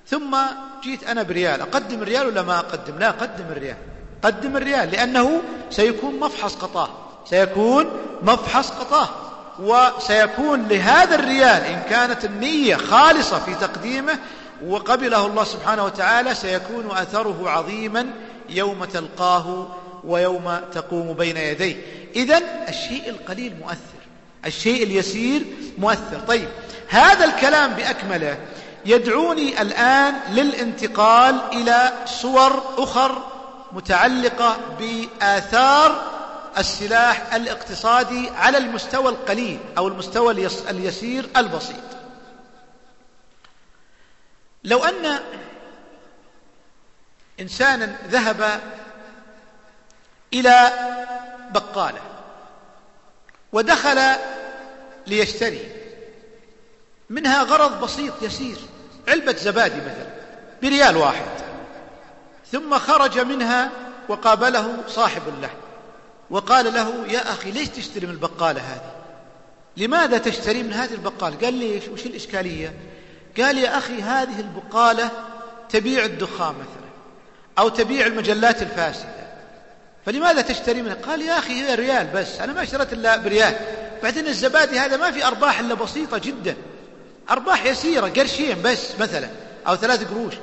Speaker 2: ثم جيت أنا بريال أقدم الريال ولا ما أقدم؟ لا أقدم الريال. قدم الريال لأنه سيكون مفحص قطاه. سيكون مفحص قطاه. وسيكون لهذا الريال إن كانت النية خالصة في تقديمه وقبله الله سبحانه وتعالى سيكون أثره عظيما يوم تلقاه ويوم تقوم بين يديه. إذا الشيء القليل مؤثر. الشيء اليسير مؤثر. طيب هذا الكلام بأكمله يدعوني الآن للانتقال إلى صور أخر متعلقة بآثار السلاح الاقتصادي على المستوى القليل أو المستوى اليسير البسيط. لو أن إنسانا ذهب إلى بقالة ودخل ليشتري منها غرض بسيط يسير علبة زبادي مثلا بريال واحد. ثم خرج منها وقابله صاحب له وقال له يا أخي ليش تشتري من البقالة هذه؟ لماذا تشتري من هذه البقالة؟ قال ليش وش الإشكالية؟ قال يا أخي هذه البقالة تبيع الدخان مثلا أو تبيع المجلات الفاسدة. فلماذا تشتري منها؟ قال يا أخي هي ريال بس أنا ما اشتريت إلا بريال. بعدين الزبادي هذا ما في أرباح إلا بسيطة جدا. أرباح يسيرة قرشين بس مثلا أو ثلاث قروش.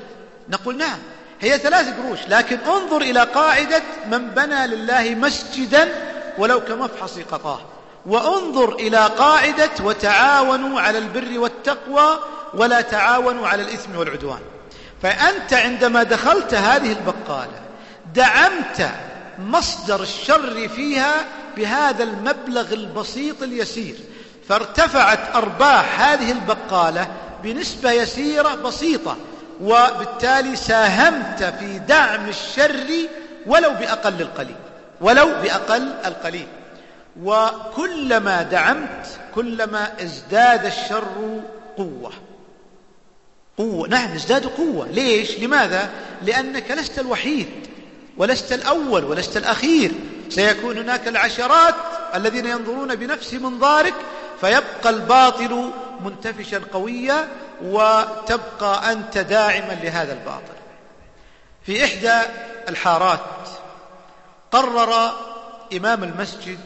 Speaker 2: نقول نعم. هي ثلاث قروش لكن انظر إلى قاعدة من بنى لله مسجدا ولو كمفحص قطاه. وانظر إلى قاعدة وتعاونوا على البر والتقوى ولا تعاونوا على الإثم والعدوان. فأنت عندما دخلت هذه البقالة دعمت مصدر الشر فيها بهذا المبلغ البسيط اليسير. فارتفعت أرباح هذه البقالة بنسبة يسيرة بسيطة. وبالتالي ساهمت في دعم الشر ولو بأقل القليل ولو بأقل القليل وكلما دعمت كلما ازداد الشر قوة قوة نعم ازداد قوة ليش؟ لماذا؟ لأنك لست الوحيد ولست الأول ولست الأخير سيكون هناك العشرات الذين ينظرون بنفس منظارك فيبقى الباطل منتفشا قويا وتبقى أنت داعما لهذا الباطل. في إحدى الحارات قرر إمام المسجد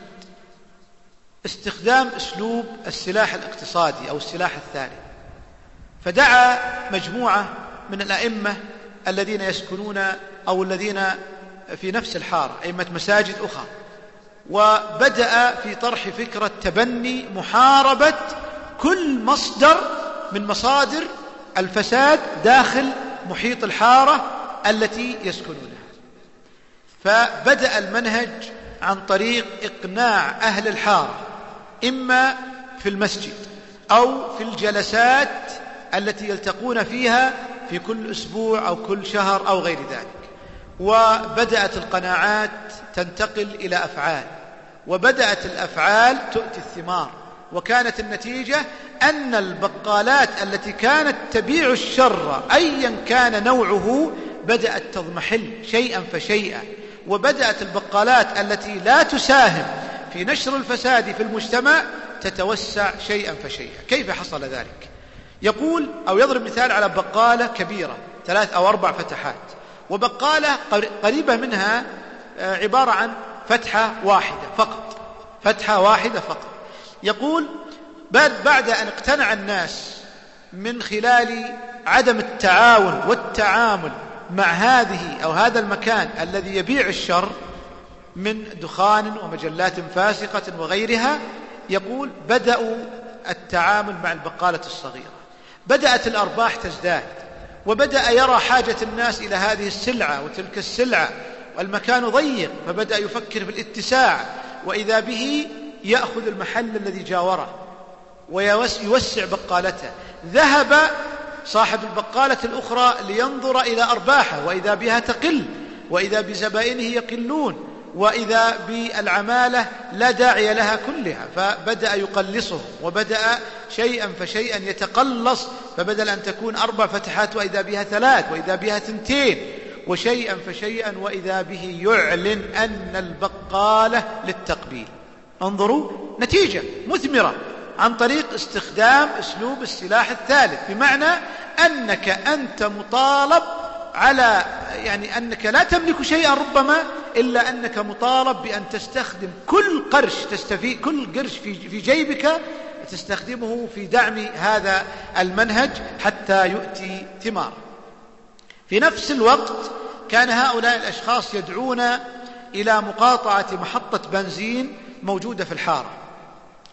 Speaker 2: استخدام أسلوب السلاح الاقتصادي أو السلاح الثالث فدعا مجموعة من الأئمة الذين يسكنون أو الذين في نفس الحارة أئمة مساجد أخرى وبدأ في طرح فكرة تبني محاربة كل مصدر من مصادر الفساد داخل محيط الحارة التي يسكنونها. فبدأ المنهج عن طريق إقناع أهل الحارة إما في المسجد أو في الجلسات التي يلتقون فيها في كل أسبوع أو كل شهر أو غير ذلك. وبدأت القناعات تنتقل إلى أفعال وبدأت الأفعال تؤتي الثمار. وكانت النتيجة أن البقالات التي كانت تبيع الشر أيا كان نوعه بدأت تضمحل شيئا فشيئا وبدأت البقالات التي لا تساهم في نشر الفساد في المجتمع تتوسع شيئا فشيئا. كيف حصل ذلك؟ يقول أو يضرب مثال على بقالة كبيرة ثلاث أو أربع فتحات وبقالة قريبة منها آه، عبارة عن فتحة واحدة فقط فتحة واحدة فقط. يقول بعد بعد أن اقتنع الناس من خلال عدم التعاون والتعامل مع هذه أو هذا المكان الذي يبيع الشر من دخان ومجلات فاسقة وغيرها يقول بدأوا التعامل مع البقالة الصغيرة. بدأت الأرباح تزداد وبدأ يرى حاجة الناس إلى هذه السلعة وتلك السلعة والمكان ضيق فبدأ يفكر في الاتساع وإذا به يأخذ المحل الذي جاوره ويوسع بقالته. ذهب صاحب البقالة الأخرى لينظر إلى أرباحه وإذا بها تقل وإذا بزبائنه يقلون وإذا بالعمالة لا داعي لها كلها. فبدأ يقلصهم وبدأ شيئا فشيئا يتقلص فبدل أن تكون أربع فتحات وإذا بها ثلاث وإذا بها ثنتين وشيئا فشيئا وإذا به يعلن أن البقالة للتقبيل. انظروا نتيجة مثمرة عن طريق استخدام أسلوب السلاح الثالث بمعنى أنك أنت مطالب على يعني أنك لا تملك شيئا ربما إلا أنك مطالب بأن تستخدم كل قرش تستفيد كل قرش في في جيبك تستخدمه في دعم هذا المنهج حتى يؤتي ثمار. في نفس الوقت كان هؤلاء الأشخاص يدعون إلى مقاطعة محطة بنزين موجودة في الحارة.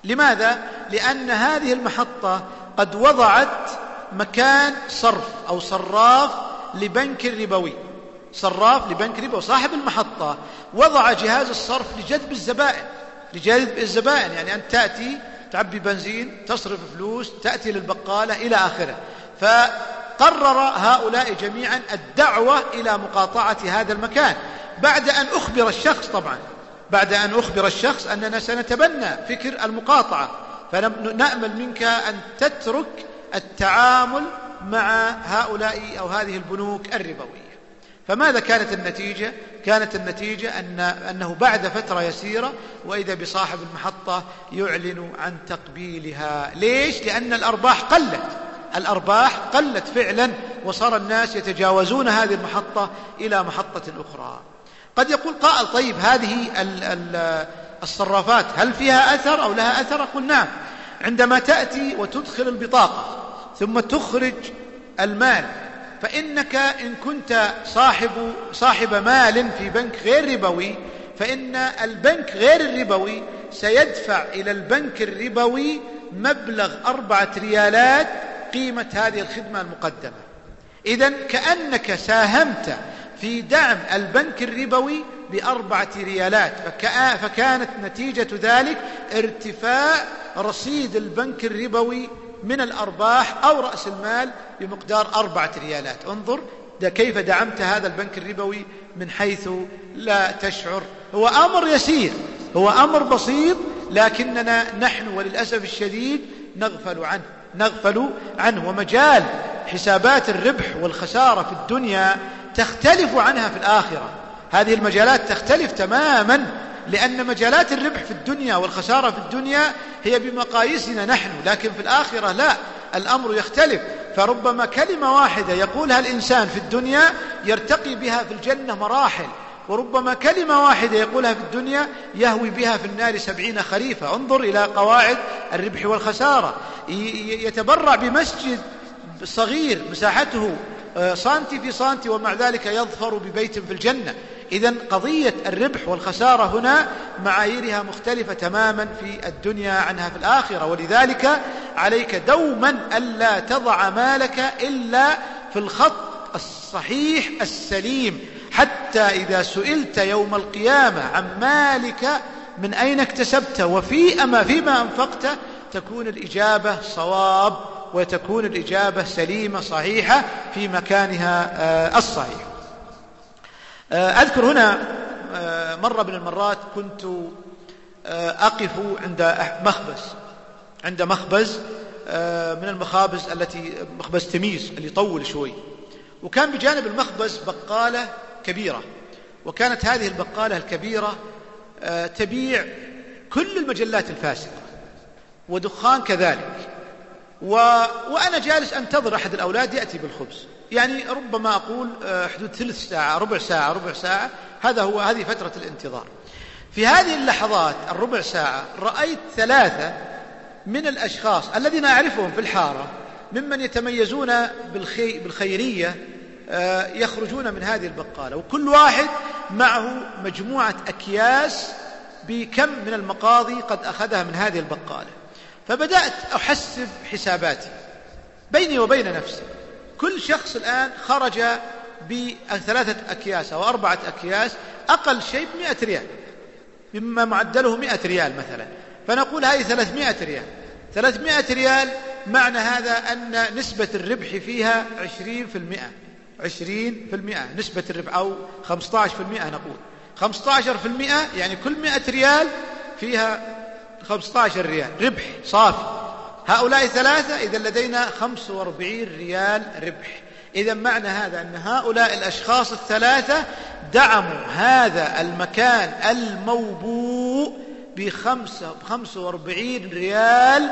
Speaker 2: لماذا؟ لأن هذه المحطة قد وضعت مكان صرف أو صراف لبنك ربوي صراف لبنك ربوي صاحب المحطة وضع جهاز الصرف لجذب الزبائن. لجذب الزبائن يعني أنت تأتي تعبي بنزين تصرف فلوس تأتي للبقالة إلى آخره. فقرر هؤلاء جميعا الدعوة إلى مقاطعة هذا المكان. بعد أن أخبر الشخص طبعا بعد أن أخبر الشخص أننا سنتبنى فكر المقاطعة. فنأمل منك أن تترك التعامل مع هؤلاء أو هذه البنوك الربوية. فماذا كانت النتيجة؟ كانت النتيجة أن أنه بعد فترة يسيرة وإذا بصاحب المحطة يعلن عن تقبيلها. ليش؟ لأن الأرباح قلت. الأرباح قلت فعلا وصار الناس يتجاوزون هذه المحطة إلى محطة أخرى. قد يقول قائل طيب هذه الصرافات هل فيها أثر أو لها أثر؟ أقول نعم. عندما تأتي وتدخل البطاقة ثم تخرج المال فإنك إن كنت صاحب صاحب مال في بنك غير ربوي فإن البنك غير الربوي سيدفع إلى البنك الربوي مبلغ أربعة ريالات قيمة هذه الخدمة المقدمة. إذا كأنك ساهمت في دعم البنك الربوي بأربعة ريالات فكانت نتيجة ذلك ارتفاع رصيد البنك الربوي من الأرباح أو رأس المال بمقدار أربعة ريالات. انظر ده كيف دعمت هذا البنك الربوي من حيث لا تشعر. هو أمر يسير هو أمر بسيط لكننا نحن وللأسف الشديد نغفل عنه نغفل عنه. ومجال حسابات الربح والخسارة في الدنيا تختلف عنها في الآخرة. هذه المجالات تختلف تماما لأن مجالات الربح في الدنيا والخسارة في الدنيا هي بمقاييسنا نحن لكن في الآخرة لا الأمر يختلف. فربما كلمة واحدة يقولها الإنسان في الدنيا يرتقي بها في الجنة مراحل وربما كلمة واحدة يقولها في الدنيا يهوي بها في النار سبعين خريفة. انظر إلى قواعد الربح والخسارة. يتبرع بمسجد صغير مساحته آه، سانتي في سانتي ومع ذلك يظفر ببيت في الجنة. إذا قضية الربح والخسارة هنا معاييرها مختلفة تماما في الدنيا عنها في الآخرة. ولذلك عليك دوما ألا تضع مالك إلا في الخط الصحيح السليم. حتى إذا سئلت يوم القيامة عن مالك من أين اكتسبت وفي أما فيما أنفقته تكون الإجابة صواب. وتكون الإجابة سليمة صحيحة في مكانها آه، الصحيح. آه، أذكر هنا آه، مرة من المرات كنت أقف عند مخبز عند مخبز من المخابز التي مخبز تميز اللي يطول شوي. وكان بجانب المخبز بقالة كبيرة. وكانت هذه البقالة الكبيرة تبيع كل المجلات الفاسدة ودخان كذلك. و... وأنا جالس أنتظر أحد الأولاد يأتي بالخبز. يعني ربما أقول آه، حدود ثلث ساعة ربع ساعة ربع ساعة. هذا هو هذه فترة الانتظار. في هذه اللحظات الربع ساعة رأيت ثلاثة من الأشخاص الذين أعرفهم في الحارة ممن يتميزون بالخي... بالخيرية آه، يخرجون من هذه البقالة. وكل واحد معه مجموعة أكياس بكم من المقاضي قد أخذها من هذه البقالة. فبدأت أحسب حساباتي بيني وبين نفسي. كل شخص الآن خرج بثلاثة أكياس أو أربعة أكياس أقل شيء بمئة ريال مما معدله مئة ريال مثلا. فنقول هذه ثلاثمائة ريال. ثلاثمائة ريال معنى هذا أن نسبة الربح فيها عشرين في المئة. عشرين في المئة نسبة الربح أو خمسة عشر في المئة نقول. خمسة عشر في المئة يعني كل مئة ريال فيها 15 ريال. ربح. صافي. هؤلاء ثلاثة إذا لدينا 45 ريال ربح. إذا معنى هذا أن هؤلاء الأشخاص الثلاثة دعموا هذا المكان الموبوء بخمسة بخمسة وأربعين ريال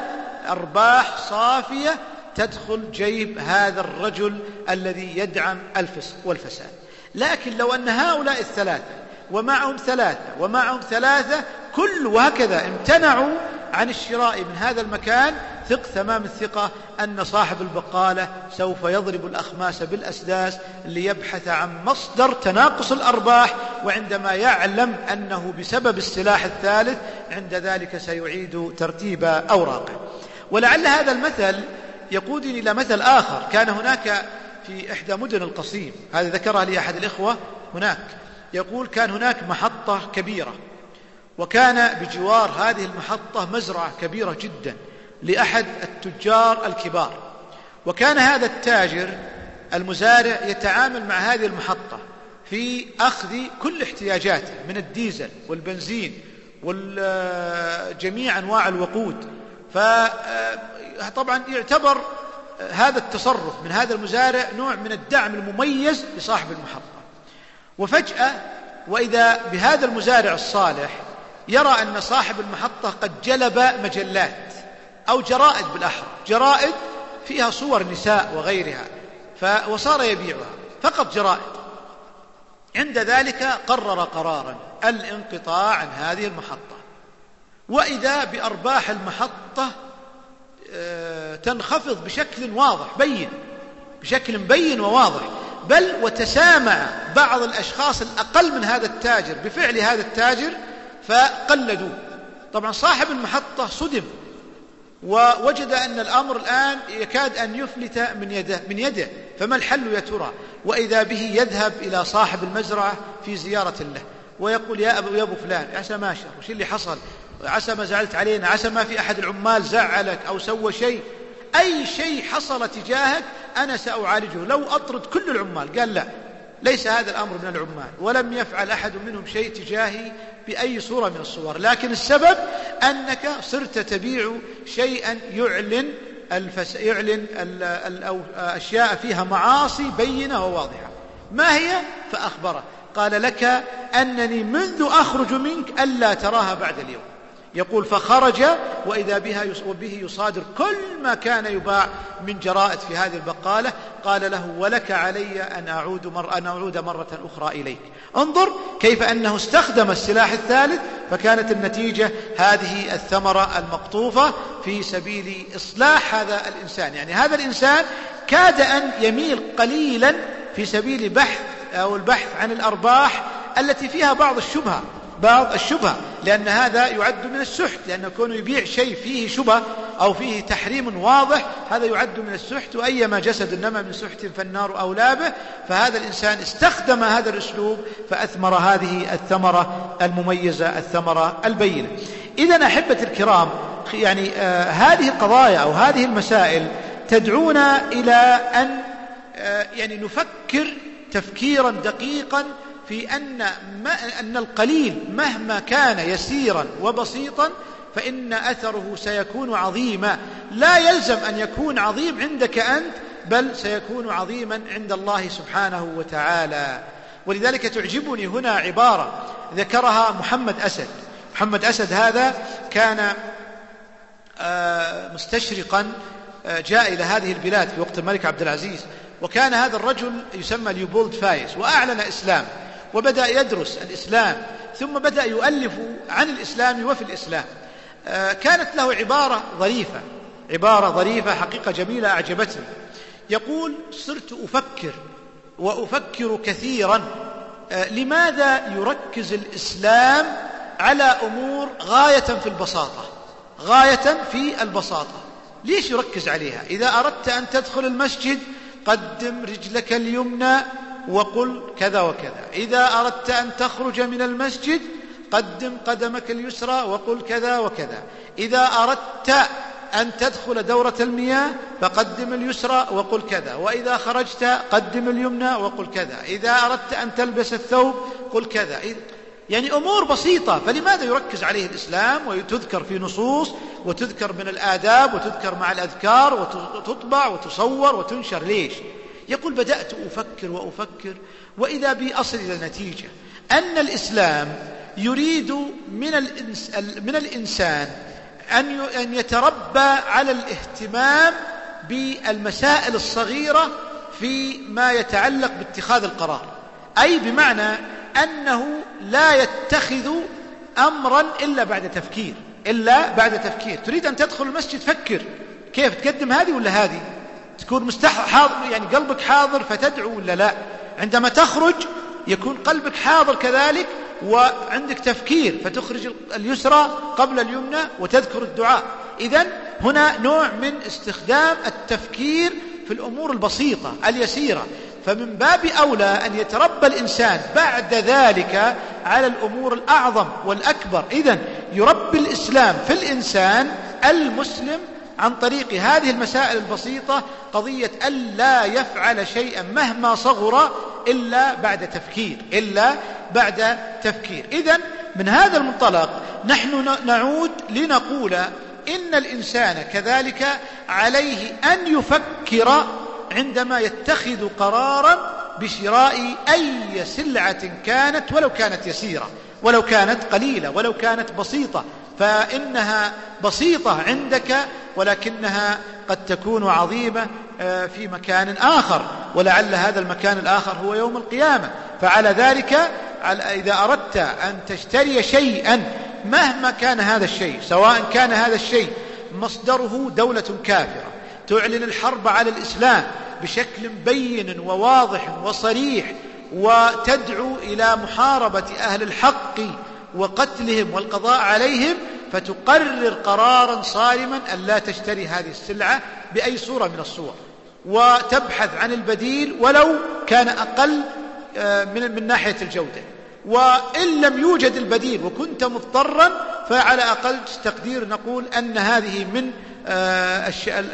Speaker 2: أرباح صافية تدخل جيب هذا الرجل الذي يدعم الفسق والفساد. لكن لو أن هؤلاء الثلاثة ومعهم ثلاثة ومعهم ثلاثة كل وهكذا امتنعوا عن الشراء من هذا المكان. ثق تمام الثقة أن صاحب البقالة سوف يضرب الأخماس بالأسداس ليبحث عن مصدر تناقص الأرباح وعندما يعلم أنه بسبب السلاح الثالث عند ذلك سيعيد ترتيب أوراقه. ولعل هذا المثل يقودني إلى مثل آخر. كان هناك في إحدى مدن القصيم هذا ذكرها لي أحد الإخوة هناك يقول كان هناك محطة كبيرة وكان بجوار هذه المحطة مزرعة كبيرة جدا لأحد التجار الكبار. وكان هذا التاجر المزارع يتعامل مع هذه المحطة في أخذ كل احتياجاته من الديزل والبنزين وجميع أنواع الوقود. فطبعا يعتبر هذا التصرف من هذا المزارع نوع من الدعم المميز لصاحب المحطة. وفجأة وإذا بهذا المزارع الصالح يرى أن صاحب المحطة قد جلب مجلات أو جرائد بالأحرى جرائد فيها صور نساء وغيرها وصار يبيعها فقط جرائد. عند ذلك قرر قرارا الانقطاع عن هذه المحطة. وإذا بأرباح المحطة آه، تنخفض بشكل واضح بين بشكل بين وواضح بل وتسامع بعض الأشخاص الأقل من هذا التاجر بفعل هذا التاجر فقلدوه طبعا صاحب المحطة صدم ووجد أن الأمر الآن يكاد أن يفلت من يده, من يده. فما الحل يا ترى؟ وإذا به يذهب إلى صاحب المزرعة في زيارة له ويقول يا أبو, يا أبو فلان عسى ما شاء وش اللي حصل؟ عسى ما زعلت علينا عسى ما في أحد العمال زعلك أو سوى شيء. أي شيء حصل تجاهك أنا سأعالجه لو أطرد كل العمال. قال لا ليس هذا الأمر من العمال. ولم يفعل أحد منهم شيء تجاهي بأي صورة من الصور. لكن السبب أنك صرت تبيع شيئا يعلن الفس... يعلن الأشياء فيها معاصي بينة وواضحة. ما هي؟ فأخبره. قال لك أنني منذ أخرج منك ألا تراها بعد اليوم. يقول فخرج وإذا بها وبه يصادر كل ما كان يباع من جرائد في هذه البقالة. قال له ولك علي أن أعود, مر أن أعود مرة أخرى إليك. انظر كيف أنه استخدم السلاح الثالث فكانت النتيجة هذه الثمرة المقطوفة في سبيل إصلاح هذا الإنسان. يعني هذا الإنسان كاد أن يميل قليلا في سبيل بحث أو البحث عن الأرباح التي فيها بعض الشبهة. بعض الشبهة لأن هذا يعد من السحت لأنه كونه يبيع شيء فيه شبهة أو فيه تحريم واضح هذا يعد من السحت وأيما جسد نما من سحت فالنار أولى به فهذا الإنسان استخدم هذا الأسلوب فأثمر هذه الثمرة المميزة الثمرة البينة. إذا أحبة الكرام يعني آه هذه القضايا أو هذه المسائل تدعونا إلى أن آه يعني نفكر تفكيرا دقيقا في أن, ما أن القليل مهما كان يسيرا وبسيطا فإن أثره سيكون عظيما. لا يلزم أن يكون عظيم عندك أنت بل سيكون عظيما عند الله سبحانه وتعالى. ولذلك تعجبني هنا عبارة ذكرها محمد أسد. محمد أسد هذا كان آه، مستشرقا آه، جاء إلى هذه البلاد في وقت الملك عبد العزيز وكان هذا الرجل يسمى ليوبولد فايز وأعلن إسلام. وبدأ يدرس الإسلام ثم بدأ يؤلف عن الإسلام وفي الإسلام. آه، كانت له عبارة ظريفة عبارة ظريفة حقيقة جميلة أعجبتني. يقول صرت أفكر وأفكر كثيرا آه، لماذا يركز الإسلام على أمور غاية في البساطة؟ غاية في البساطة. ليش يركز عليها؟ إذا أردت أن تدخل المسجد قدم رجلك اليمنى وقل كذا وكذا. إذا أردت أن تخرج من المسجد قدم قدمك اليسرى وقل كذا وكذا. إذا أردت أن تدخل دورة المياه فقدم اليسرى وقل كذا. وإذا خرجت قدم اليمنى وقل كذا. إذا أردت أن تلبس الثوب قل كذا. يعني أمور بسيطة. فلماذا يركز عليه الإسلام وتذكر في نصوص وتذكر من الآداب وتذكر مع الأذكار وتطبع وتصور وتنشر؟ ليش؟ يقول بدأت أفكر وأفكر وإذا بي أصل إلى نتيجة أن الإسلام يريد من, الإنس من الإنسان أن أن يتربى على الاهتمام بالمسائل الصغيرة فيما يتعلق باتخاذ القرار. أي بمعنى أنه لا يتخذ أمرا إلا بعد تفكير إلا بعد تفكير. تريد أن تدخل المسجد فكر كيف تقدم هذه ولا هذه؟ تكون مستح حاضر يعني قلبك حاضر فتدعو ولا لا؟ عندما تخرج يكون قلبك حاضر كذلك وعندك تفكير فتخرج اليسرى قبل اليمنى وتذكر الدعاء. إذا هنا نوع من استخدام التفكير في الأمور البسيطة اليسيرة. فمن باب أولى أن يتربى الإنسان بعد ذلك على الأمور الأعظم والأكبر. إذا يربي الإسلام في الإنسان المسلم عن طريق هذه المسائل البسيطة قضية ألا يفعل شيئا مهما صغر إلا بعد تفكير إلا بعد تفكير. إذا من هذا المنطلق نحن نعود لنقول إن الإنسان كذلك عليه أن يفكر عندما يتخذ قرارا بشراء أي سلعة كانت ولو كانت يسيرة. ولو كانت قليلة ولو كانت بسيطة. فإنها بسيطة عندك ولكنها قد تكون عظيمة آه، في مكان آخر. ولعل هذا المكان الآخر هو يوم القيامة. فعلى ذلك إذا أردت أن تشتري شيئا مهما كان هذا الشيء سواء كان هذا الشيء مصدره دولة كافرة تعلن الحرب على الإسلام بشكل بين وواضح وصريح وتدعو إلى محاربة أهل الحق وقتلهم والقضاء عليهم فتقرر قرارا صارما أن لا تشتري هذه السلعة بأي صورة من الصور. وتبحث عن البديل ولو كان أقل آه، من من ناحية الجودة. وإن لم يوجد البديل وكنت مضطرا فعلى أقل تقدير نقول أن هذه من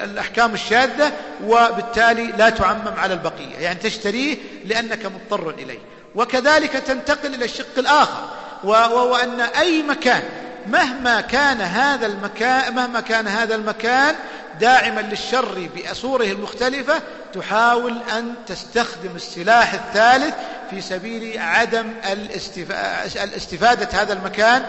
Speaker 2: الأحكام الشاذة وبالتالي لا تعمم على البقية. يعني تشتريه لأنك مضطر إليه. وكذلك تنتقل إلى الشق الآخر. وهو أن أي مكان مهما كان هذا المكان مهما كان هذا المكان داعما للشر بأسوره المختلفة تحاول أن تستخدم السلاح الثالث في سبيل عدم الاستفادة هذا المكان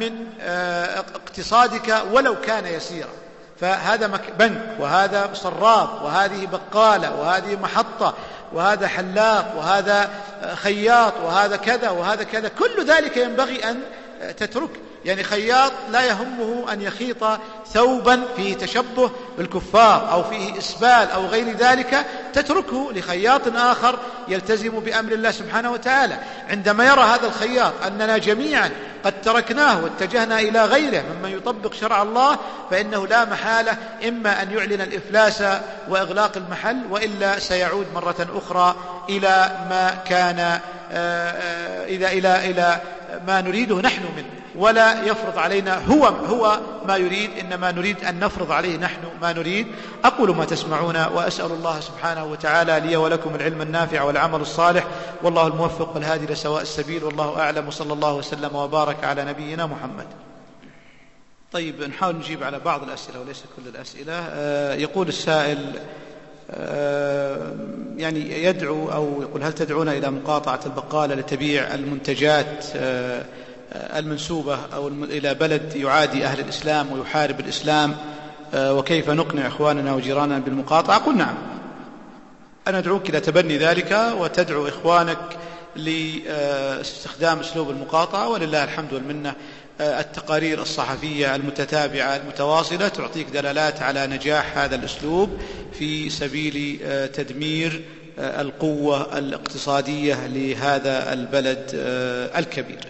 Speaker 2: من آه، اقتصادك ولو كان يسيرا. فهذا بنك وهذا صراف وهذه بقالة وهذه محطة وهذا حلاق وهذا آه، خياط وهذا كذا وهذا كذا. كل ذلك ينبغي أن آه، تترك يعني خياط لا يهمه أن يخيط ثوبا فيه تشبه بالكفار أو فيه إسبال أو غير ذلك تتركه لخياط آخر يلتزم بأمر الله سبحانه وتعالى. عندما يرى هذا الخياط أننا جميعا قد تركناه واتجهنا إلى غيره ممن يطبق شرع الله فإنه لا محالة إما أن يعلن الإفلاس وإغلاق المحل وإلا سيعود مرة أخرى إلى ما كان آه، آه، إلى إلى إلى ما نريده نحن منه. ولا يفرض علينا هو هو ما يريد إنما نريد أن نفرض عليه نحن ما نريد. أقول ما تسمعون وأسأل الله سبحانه وتعالى لي ولكم العلم النافع والعمل الصالح. والله الموفق والهادي لسواء السبيل. والله أعلم. وصلى الله وسلم وبارك على نبينا محمد. طيب نحاول نجيب على بعض الأسئلة وليس كل الأسئلة. آه، يقول السائل آه، يعني يدعو أو يقول هل تدعون إلى مقاطعة البقالة لتبيع المنتجات؟ آه، المنسوبة أو إلى بلد يعادي أهل الإسلام ويحارب الإسلام آه، وكيف نقنع إخواننا وجيراننا بالمقاطعة؟ قل نعم. أنا أدعوك إلى تبني ذلك وتدعو إخوانك لاستخدام أسلوب المقاطعة ولله الحمد والمنة. آه، التقارير الصحفية المتتابعة المتواصلة تعطيك دلالات على نجاح هذا الأسلوب في سبيل آه، تدمير القوة الاقتصادية لهذا البلد الكبير.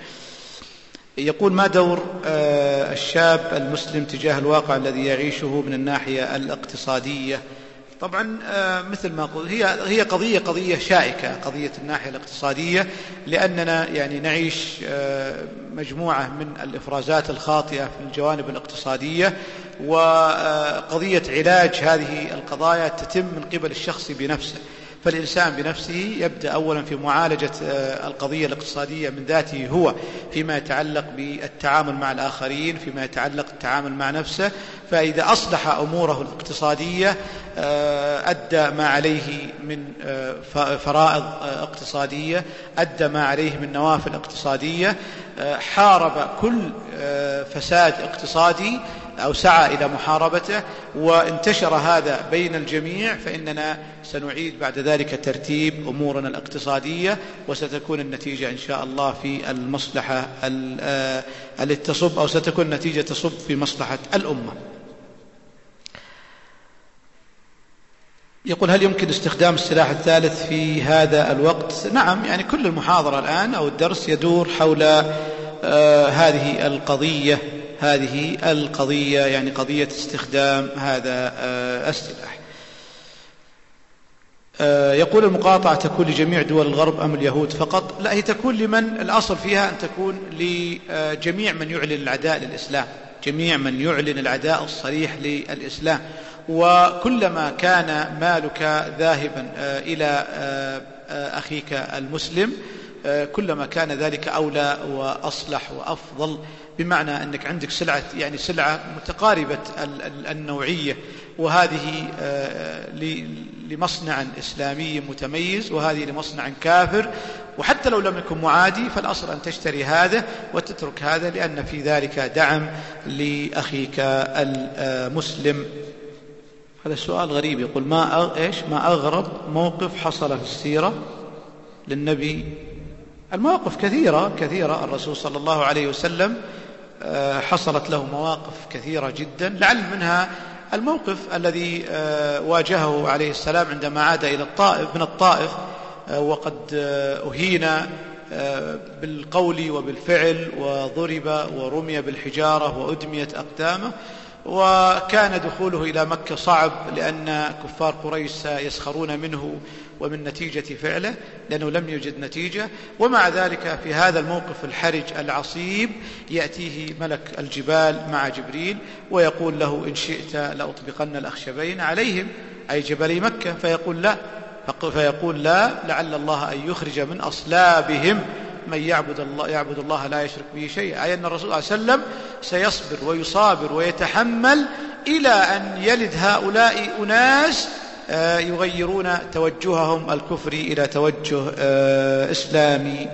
Speaker 2: يقول ما دور آه، الشاب المسلم تجاه الواقع الذي يعيشه من الناحية الاقتصادية؟ طبعا آه، مثل ما قلت هي هي قضية قضية شائكة قضية الناحية الاقتصادية لأننا يعني نعيش آه، مجموعة من الإفرازات الخاطئة في الجوانب الاقتصادية وقضية علاج هذه القضايا تتم من قبل الشخص بنفسه. فالإنسان بنفسه يبدأ أولا في معالجة آه، القضية الاقتصادية من ذاته هو فيما يتعلق بالتعامل مع الآخرين فيما يتعلق التعامل مع نفسه. فإذا أصلح أموره الاقتصادية آه، أدى ما عليه من آه، فرائض اقتصادية أدى ما عليه من نوافل اقتصادية حارب كل فساد اقتصادي أو سعى إلى محاربته وانتشر هذا بين الجميع فإننا سنعيد بعد ذلك ترتيب أمورنا الاقتصادية وستكون النتيجة إن شاء الله في المصلحة التي تصب أو ستكون النتيجة تصب في مصلحة الأمة. يقول هل يمكن استخدام السلاح الثالث في هذا الوقت؟ نعم يعني كل المحاضرة الآن أو الدرس يدور حول آه هذه القضية. هذه القضية يعني قضية استخدام هذا آه السلاح. آه يقول المقاطعة تكون لجميع دول الغرب أم اليهود فقط؟ لا هي تكون لمن الأصل فيها أن تكون لجميع من يعلن العداء للإسلام جميع من يعلن العداء الصريح للإسلام. وكلما كان مالك ذاهبا آه، إلى أخيك المسلم كلما كان ذلك أولى وأصلح وأفضل. بمعنى أنك عندك سلعة يعني سلعة متقاربة النوعية. وهذه لمصنع إسلامي متميز وهذه لمصنع كافر. وحتى لو لم يكن معادي فالأصل أن تشتري هذا وتترك هذا لأن في ذلك دعم لأخيك المسلم. هذا السؤال غريب. يقول ما. إيش؟ ما أغرب موقف حصل في السيرة للنبي؟ المواقف كثيرة كثيرة. الرسول صلى الله عليه وسلم آه، حصلت له مواقف كثيرة جدا لعل منها الموقف الذي آه، واجهه عليه السلام عندما عاد إلى الطائف من الطائف آه، وقد أهين بالقول وبالفعل وضرب ورمي بالحجارة وأدميت أقدامه وكان دخوله إلى مكة صعب لأن كفار قريش سيسخرون منه ومن نتيجة فعله لأنه لم يجد نتيجة. ومع ذلك في هذا الموقف الحرج العصيب يأتيه ملك الجبال مع جبريل ويقول له إن شئت لأطبقن الأخشبين عليهم أي جبلي مكة. فيقول لا. فيقول لا لعل الله أن يخرج من أصلابهم. من يعبد الله يعبد الله لا يشرك به شيئا. أي أن الرسول صلى الله عليه وسلم سيصبر ويصابر ويتحمل إلى أن يلد هؤلاء أناس يغيرون توجههم الكفري إلى توجه آه، إسلامي.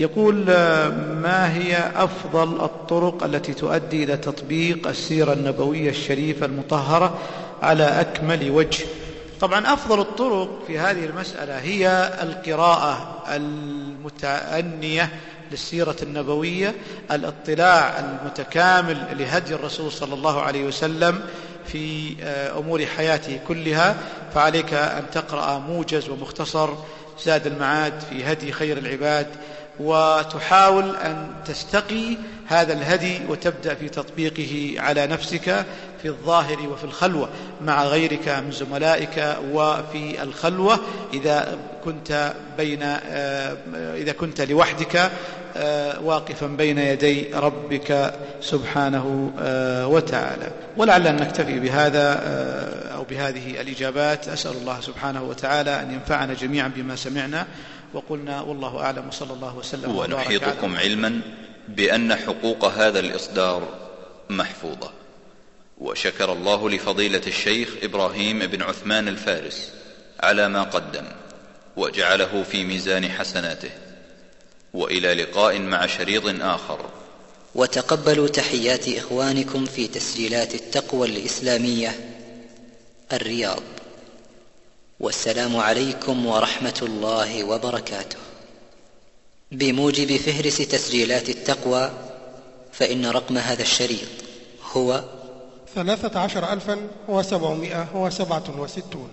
Speaker 2: يقول آه، ما هي أفضل الطرق التي تؤدي إلى تطبيق السيرة النبوية الشريفة المطهرة على أكمل وجه؟ طبعا أفضل الطرق في هذه المسألة هي القراءة المتأنية للسيرة النبوية الاطلاع المتكامل لهدي الرسول صلى الله عليه وسلم في آه، أمور حياته كلها. فعليك أن تقرأ موجز ومختصر زاد المعاد في هدي خير العباد وتحاول أن تستقي هذا الهدي وتبدأ في تطبيقه على نفسك في الظاهر وفي الخلوة مع غيرك من زملائك وفي الخلوة إذا كنت بين آه، إذا كنت لوحدك واقفا بين يدي ربك سبحانه آه، وتعالى. ولعل أن نكتفي بهذا أو بهذه الإجابات. أسأل الله سبحانه وتعالى أن ينفعنا جميعا بما سمعنا. وقلنا والله أعلم وصلى الله وسلم
Speaker 6: ونحيطكم علما بأن حقوق هذا الإصدار محفوظة. وشكر الله لفضيلة الشيخ إبراهيم بن عثمان الفارس على ما قدم وجعله في ميزان حسناته. وإلى لقاء مع شريط آخر.
Speaker 1: وتقبلوا تحيات إخوانكم في تسجيلات التقوى الإسلامية الرياض. والسلام عليكم ورحمة الله وبركاته. بموجب فهرس تسجيلات التقوى فإن رقم هذا الشريط هو
Speaker 7: ثلاثة عشر ألفا وسبعمائة وسبعة وستون.